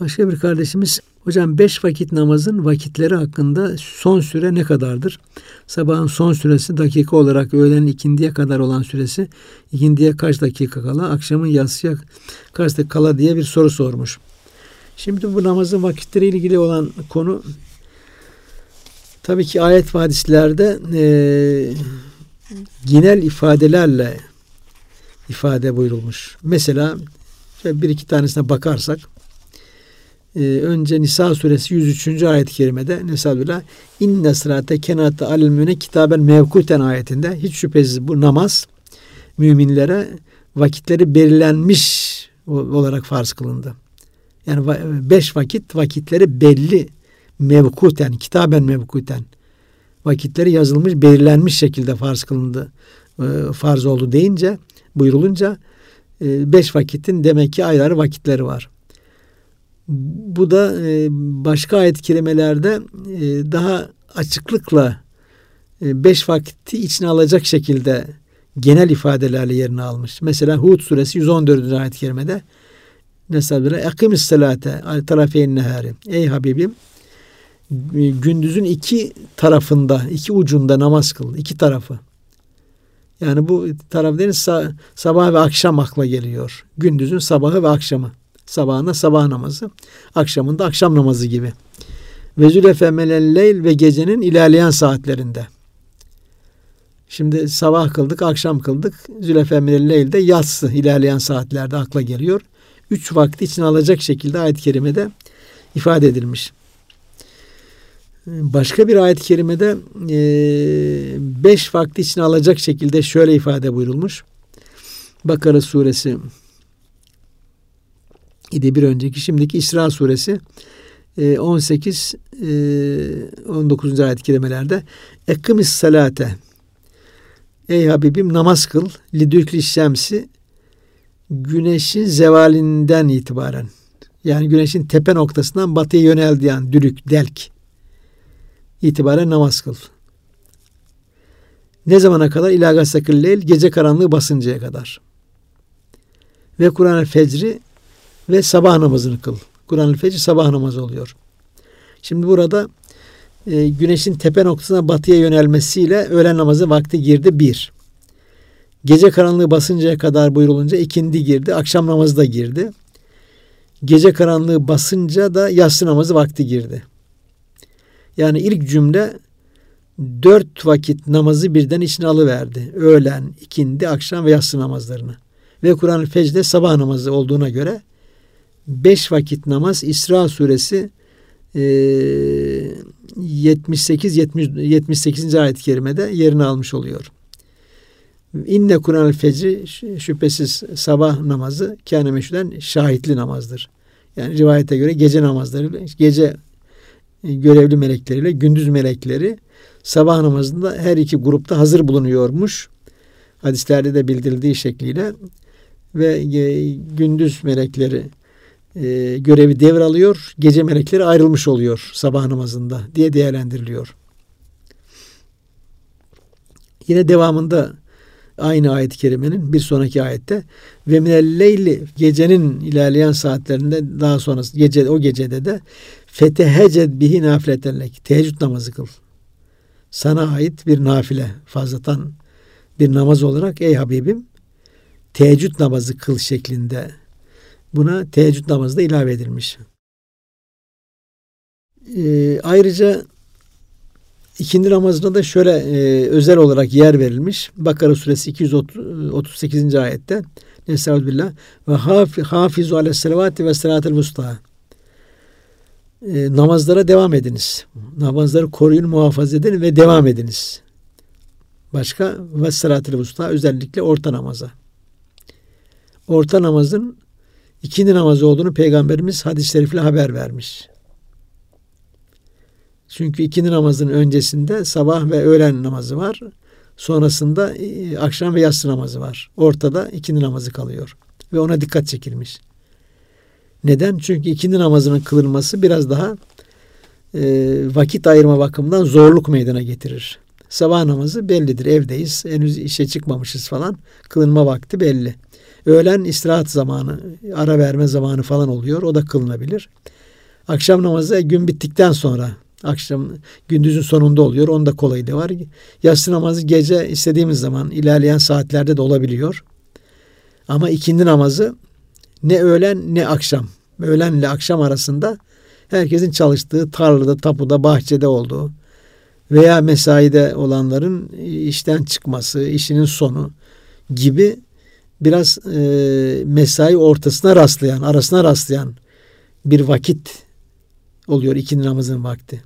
Speaker 1: Başka bir kardeşimiz hocam beş vakit namazın vakitleri hakkında son süre ne kadardır? Sabahın son süresi dakika olarak öğlenin ikindiye kadar olan süresi ikindiye kaç dakika kala akşamın yatsıya kaç dakika kala diye bir soru sormuş. Şimdi bu namazın vakitleri ilgili olan konu tabii ki ayet ve hadislerde e, genel ifadelerle ifade buyurulmuş. Mesela bir iki tanesine bakarsak e, önce Nisa suresi 103. ayet-i kerimede Nesalullah inne sırate kenate alel müne kitaben mevkuten ayetinde hiç şüphesiz bu namaz müminlere vakitleri belirlenmiş olarak farz kılındı. Yani beş vakit vakitleri belli mevkuten, kitaben mevkuten vakitleri yazılmış, belirlenmiş şekilde farz kılındı. E, farz oldu deyince, buyurulunca e, beş vakitin demek ki ayrı vakitleri var. Bu da e, başka ayet kelimelerde e, daha açıklıkla e, beş vakti içine alacak şekilde genel ifadelerle yerini almış. Mesela Hud suresi 114. ayet-i kerimede böyle ekimis salate al tarafeyn nehari. Ey Habibim gündüzün iki tarafında, iki ucunda namaz kıl. iki tarafı. Yani bu taraf deniz sabah ve akşam akla geliyor. Gündüzün sabahı ve akşamı. Sabahında sabah namazı, akşamında akşam namazı gibi. Ve zülefe leyl ve gecenin ilerleyen saatlerinde. Şimdi sabah kıldık, akşam kıldık. Zülefe leyl de yatsı ilerleyen saatlerde akla geliyor. Üç vakti için alacak şekilde ayet-i kerimede ifade edilmiş. Başka bir ayet-i kerimede e, beş vakti için alacak şekilde şöyle ifade buyurulmuş. Bakara suresi idi bir önceki. Şimdiki İsra suresi 18 19. ayet-i kerimelerde Ekkimis salate Ey Habibim namaz kıl lidükli şemsi güneşin zevalinden itibaren yani güneşin tepe noktasından batıya yöneldiği an dülük, delk itibaren namaz kıl. Ne zamana kadar? İlâ leyl, gece karanlığı basıncaya kadar. Ve Kur'an-ı Fecri ve sabah namazını kıl. Kur'an-ı Fecri sabah namazı oluyor. Şimdi burada e, güneşin tepe noktasına batıya yönelmesiyle öğlen namazı vakti girdi bir. Gece karanlığı basıncaya kadar buyurulunca ikindi girdi. Akşam namazı da girdi. Gece karanlığı basınca da yatsı namazı vakti girdi. Yani ilk cümle dört vakit namazı birden içine alıverdi. Öğlen, ikindi, akşam ve yatsı namazlarını. Ve Kur'an-ı Fecr'de sabah namazı olduğuna göre beş vakit namaz İsra suresi e, 78 70, 78. ayet-i kerimede yerini almış oluyor. İnne Kur'an-ı Fecri şüphesiz sabah namazı kâne meşhuden şahitli namazdır. Yani rivayete göre gece namazları, gece görevli melekleriyle gündüz melekleri sabah namazında her iki grupta hazır bulunuyormuş. Hadislerde de bildirildiği şekliyle ve e, gündüz melekleri e, görevi devralıyor, gece melekleri ayrılmış oluyor sabah namazında diye değerlendiriliyor. Yine devamında aynı ayet-i kerimenin bir sonraki ayette ve minelleyli gecenin ilerleyen saatlerinde daha sonrası gece o gecede de feteheced bihi nafiletenlek teheccüd namazı kıl. Sana ait bir nafile fazlatan bir namaz olarak ey Habibim teheccüd namazı kıl şeklinde buna teheccüd namazı da ilave edilmiş. Ee, ayrıca İkindi namazına da şöyle e, özel olarak yer verilmiş. Bakara suresi 238. ayette Nesavbillah ve hafizu ale salavati ve salatel musta e, namazlara devam ediniz. Namazları koruyun, muhafaza edin ve devam ediniz. Başka ve salatel musta özellikle orta namaza. Orta namazın ikindi namazı olduğunu Peygamberimiz hadis-i şerifle haber vermiş. Çünkü ikindi namazının öncesinde sabah ve öğlen namazı var. Sonrasında e, akşam ve yatsı namazı var. Ortada ikindi namazı kalıyor. Ve ona dikkat çekilmiş. Neden? Çünkü ikindi namazının kılınması biraz daha e, vakit ayırma bakımından zorluk meydana getirir. Sabah namazı bellidir. Evdeyiz. Henüz işe çıkmamışız falan. Kılınma vakti belli. Öğlen istirahat zamanı, ara verme zamanı falan oluyor. O da kılınabilir. Akşam namazı gün bittikten sonra Akşam gündüzün sonunda oluyor. Kolayı da var. Yatsı namazı gece istediğimiz zaman ilerleyen saatlerde de olabiliyor. Ama ikindi namazı ne öğlen ne akşam. Öğlenle akşam arasında herkesin çalıştığı tarlada, tapuda, bahçede olduğu veya mesaide olanların işten çıkması, işinin sonu gibi biraz e, mesai ortasına rastlayan, arasına rastlayan bir vakit oluyor ikindi namazın vakti.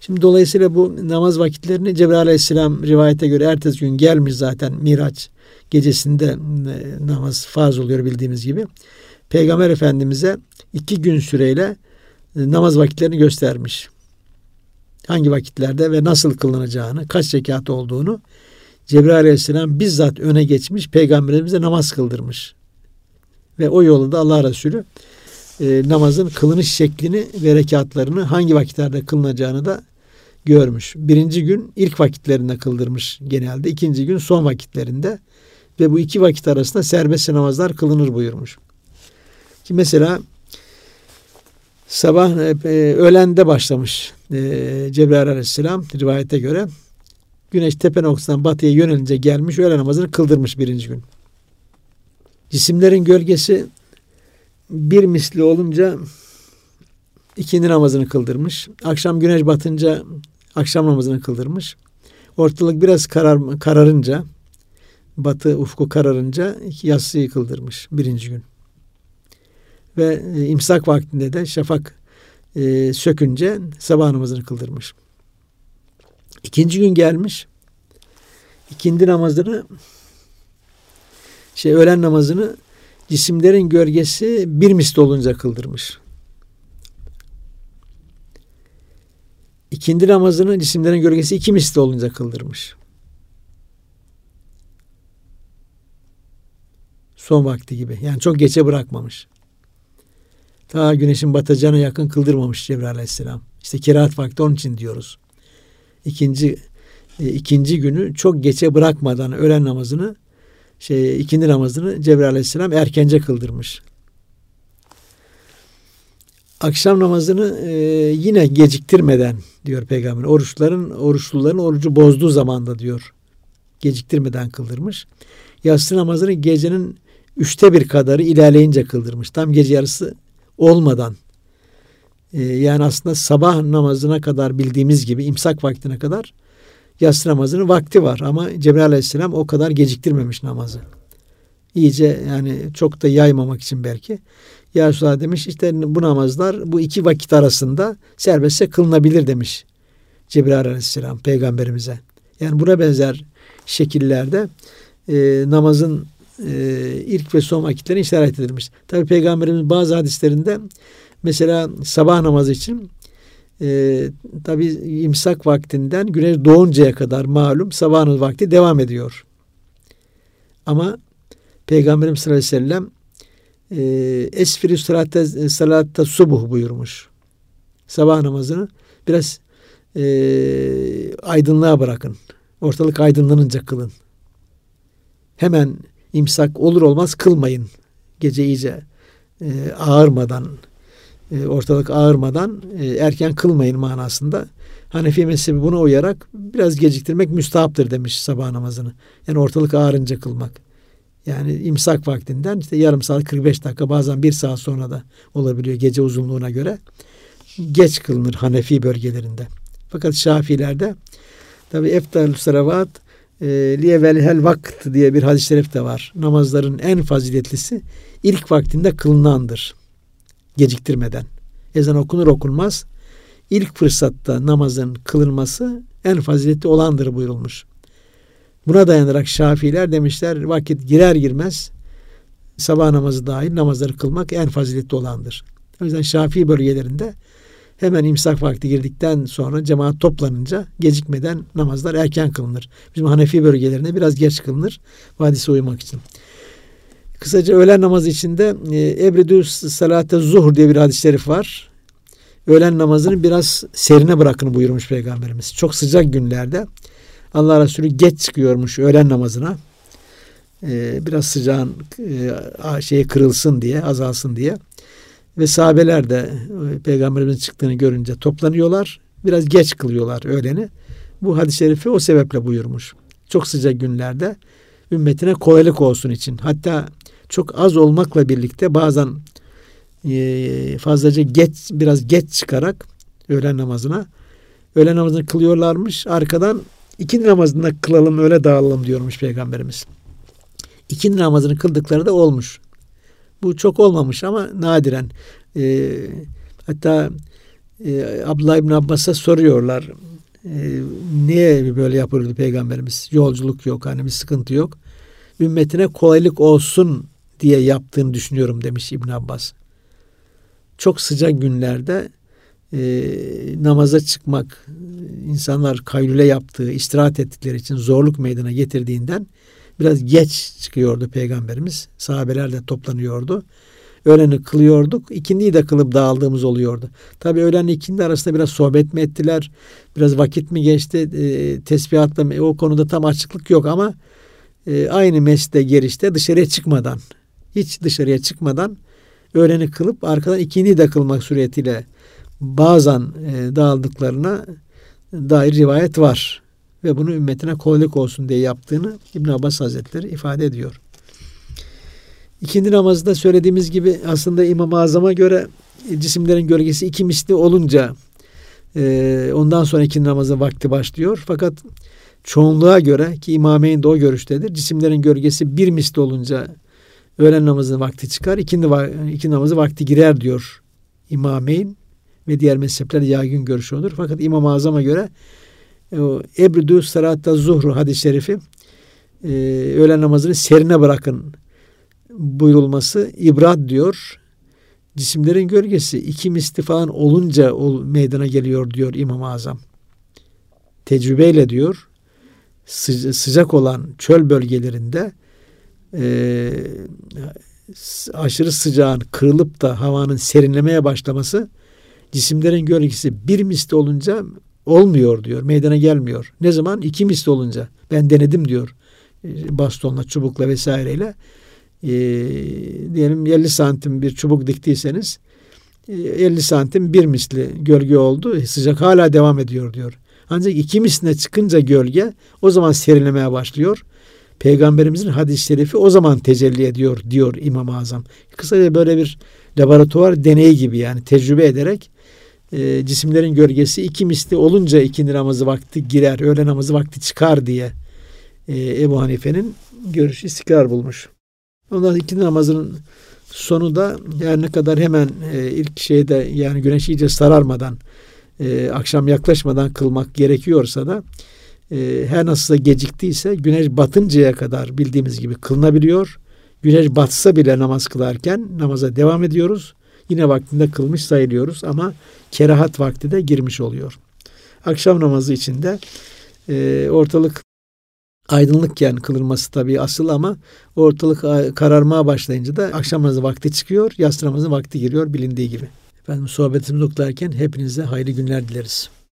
Speaker 1: Şimdi dolayısıyla bu namaz vakitlerini Cebrail Aleyhisselam rivayete göre ertesi gün gelmiş zaten Miraç gecesinde e, namaz farz oluyor bildiğimiz gibi. Peygamber Efendimiz'e iki gün süreyle e, namaz vakitlerini göstermiş. Hangi vakitlerde ve nasıl kılınacağını, kaç rekat olduğunu Cebrail Aleyhisselam bizzat öne geçmiş, peygamberimize namaz kıldırmış. Ve o yolda Allah Resulü e, namazın kılınış şeklini ve rekatlarını hangi vakitlerde kılınacağını da görmüş. Birinci gün ilk vakitlerinde kıldırmış genelde. ikinci gün son vakitlerinde. Ve bu iki vakit arasında serbest namazlar kılınır buyurmuş. Ki mesela sabah e, öğlende başlamış e, Cebrail aleyhisselam rivayete göre. Güneş tepe noktasından batıya yönelince gelmiş öğle namazını kıldırmış birinci gün. Cisimlerin gölgesi bir misli olunca ikindi namazını kıldırmış. Akşam güneş batınca akşam namazını kıldırmış. Ortalık biraz karar, kararınca batı ufku kararınca yatsıyı kıldırmış birinci gün. Ve e, imsak vaktinde de şafak e, sökünce sabah namazını kıldırmış. İkinci gün gelmiş. İkindi namazını şey öğlen namazını cisimlerin gölgesi bir misli olunca kıldırmış. İkindi namazını cisimlerin gölgesi iki misli olunca kıldırmış. Son vakti gibi. Yani çok geçe bırakmamış. Ta güneşin batacağına yakın kıldırmamış Cebrail aleyhisselam. İşte kiraat vakti onun için diyoruz. İkinci, e, ikinci günü çok geçe bırakmadan öğlen namazını şey ikindi namazını Cebrail aleyhisselam erkence kıldırmış. Akşam namazını e, yine geciktirmeden diyor peygamber. Oruçların oruçluların orucu bozduğu zamanda diyor. Geciktirmeden kıldırmış. Yatsı namazını gecenin üçte bir kadarı ilerleyince kıldırmış. Tam gece yarısı olmadan. E, yani aslında sabah namazına kadar bildiğimiz gibi imsak vaktine kadar yatsı namazının vakti var. Ama Cebrail aleyhisselam o kadar geciktirmemiş namazı. İyice yani çok da yaymamak için belki. Ya Resulallah demiş işte bu namazlar bu iki vakit arasında serbestse kılınabilir demiş Cebrail aleyhisselam peygamberimize. Yani buna benzer şekillerde e, namazın e, ilk ve son vakitlerine işaret edilmiş. Tabi peygamberimiz bazı hadislerinde mesela sabah namazı için e, tabi imsak vaktinden güneş doğuncaya kadar malum sabahın vakti devam ediyor. Ama Peygamberimiz sallallahu aleyhi ve sellem e, esfiri salatte, salatta subuh buyurmuş. Sabah namazını biraz e, aydınlığa bırakın. Ortalık aydınlanınca kılın. Hemen imsak olur olmaz kılmayın. Gece iyice e, ağırmadan, e, ortalık ağırmadan e, erken kılmayın manasında. Hanefi mezhebi buna uyarak biraz geciktirmek müstahaptır demiş sabah namazını. Yani ortalık ağırınca kılmak. Yani imsak vaktinden işte yarım saat 45 dakika bazen bir saat sonra da olabiliyor gece uzunluğuna göre. Geç kılınır Hanefi bölgelerinde. Fakat Şafilerde tabi eftal seravat liye velhel vakt diye bir hadis-i şerif de var. Namazların en faziletlisi ilk vaktinde kılınandır. Geciktirmeden. Ezan okunur okunmaz ilk fırsatta namazın kılınması en faziletli olandır buyurulmuş. Buna dayanarak Şafiiler demişler vakit girer girmez sabah namazı dahil namazları kılmak en faziletli olandır. O yüzden Şafii bölgelerinde hemen imsak vakti girdikten sonra cemaat toplanınca gecikmeden namazlar erken kılınır. Bizim Hanefi bölgelerinde biraz geç kılınır vadise uyumak için. Kısaca öğlen namazı içinde e, salate zuhur diye bir hadis-i şerif var. Öğlen namazını biraz serine bırakın buyurmuş Peygamberimiz. Çok sıcak günlerde Allah Resulü geç çıkıyormuş öğlen namazına. Ee, biraz sıcağın e, şeyi kırılsın diye, azalsın diye. Ve sahabeler de e, peygamberimizin çıktığını görünce toplanıyorlar. Biraz geç kılıyorlar öğleni. Bu hadis-i şerifi o sebeple buyurmuş. Çok sıcak günlerde ümmetine kolaylık olsun için. Hatta çok az olmakla birlikte bazen e, fazlaca geç biraz geç çıkarak öğlen namazına öğlen namazını kılıyorlarmış. Arkadan İkindi namazında kılalım öyle dağılalım diyormuş Peygamberimiz. İkindi namazını kıldıkları da olmuş. Bu çok olmamış ama nadiren. E, hatta e, Abdullah İbni Abbas'a soruyorlar. E, niye böyle yapıldı Peygamberimiz? Yolculuk yok, hani bir sıkıntı yok. Ümmetine kolaylık olsun diye yaptığını düşünüyorum demiş İbn Abbas. Çok sıcak günlerde e, namaza çıkmak, insanlar kaylule yaptığı, istirahat ettikleri için zorluk meydana getirdiğinden biraz geç çıkıyordu peygamberimiz. Sahabeler de toplanıyordu. öğleni kılıyorduk. İkindiyi de kılıp dağıldığımız oluyordu. Tabi öğlenle ikindi arasında biraz sohbet mi ettiler? Biraz vakit mi geçti? E, tesbihatla mı? O konuda tam açıklık yok ama e, aynı mescide girişte dışarıya çıkmadan hiç dışarıya çıkmadan öğleni kılıp arkadan ikindiyi de kılmak suretiyle bazen e, dağıldıklarına dair rivayet var. Ve bunu ümmetine kolaylık olsun diye yaptığını İbn Abbas Hazretleri ifade ediyor. İkindi namazda söylediğimiz gibi aslında İmam-ı Azam'a göre cisimlerin gölgesi iki misli olunca e, ondan sonra ikindi namazın vakti başlıyor. Fakat çoğunluğa göre ki İmameyn de o görüştedir. Cisimlerin gölgesi bir misli olunca öğlen namazının vakti çıkar. İkindi, ikindi namazı vakti girer diyor İmameyn ve diğer mezhepler yaygın görüşü olur. Fakat İmam-ı Azam'a göre o Ebridu Saratta Zuhru hadis-i şerifi e, öğlen namazını serine bırakın buyurulması ibrat diyor. Cisimlerin gölgesi iki misli falan olunca ol, meydana geliyor diyor İmam-ı Azam. Tecrübeyle diyor sıcak olan çöl bölgelerinde e, aşırı sıcağın kırılıp da havanın serinlemeye başlaması cisimlerin gölgesi bir misli olunca olmuyor diyor. Meydana gelmiyor. Ne zaman? iki misli olunca. Ben denedim diyor. E, bastonla, çubukla vesaireyle. E, diyelim 50 santim bir çubuk diktiyseniz 50 e, santim bir misli gölge oldu. Sıcak hala devam ediyor diyor. Ancak iki misline çıkınca gölge o zaman serinlemeye başlıyor. Peygamberimizin hadis-i şerifi o zaman tecelli ediyor diyor İmam-ı Azam. Kısaca böyle bir laboratuvar deneyi gibi yani tecrübe ederek e, cisimlerin gölgesi iki misli olunca ikindi namazı vakti girer, öğle namazı vakti çıkar diye e, Ebu Hanife'nin görüşü istikrar bulmuş. Ondan ikindi namazının sonu da her ne kadar hemen e, ilk şeyde yani güneş iyice sararmadan e, akşam yaklaşmadan kılmak gerekiyorsa da e, her nasılsa geciktiyse güneş batıncaya kadar bildiğimiz gibi kılınabiliyor. Güneş batsa bile namaz kılarken namaza devam ediyoruz. Yine vaktinde kılmış sayılıyoruz ama kerahat vakti de girmiş oluyor. Akşam namazı içinde e, ortalık aydınlıkken kılınması tabii asıl ama ortalık kararmaya başlayınca da akşam namazı vakti çıkıyor, yatsı namazı vakti giriyor bilindiği gibi. Efendim sohbetimizi noktalarken hepinize hayırlı günler dileriz.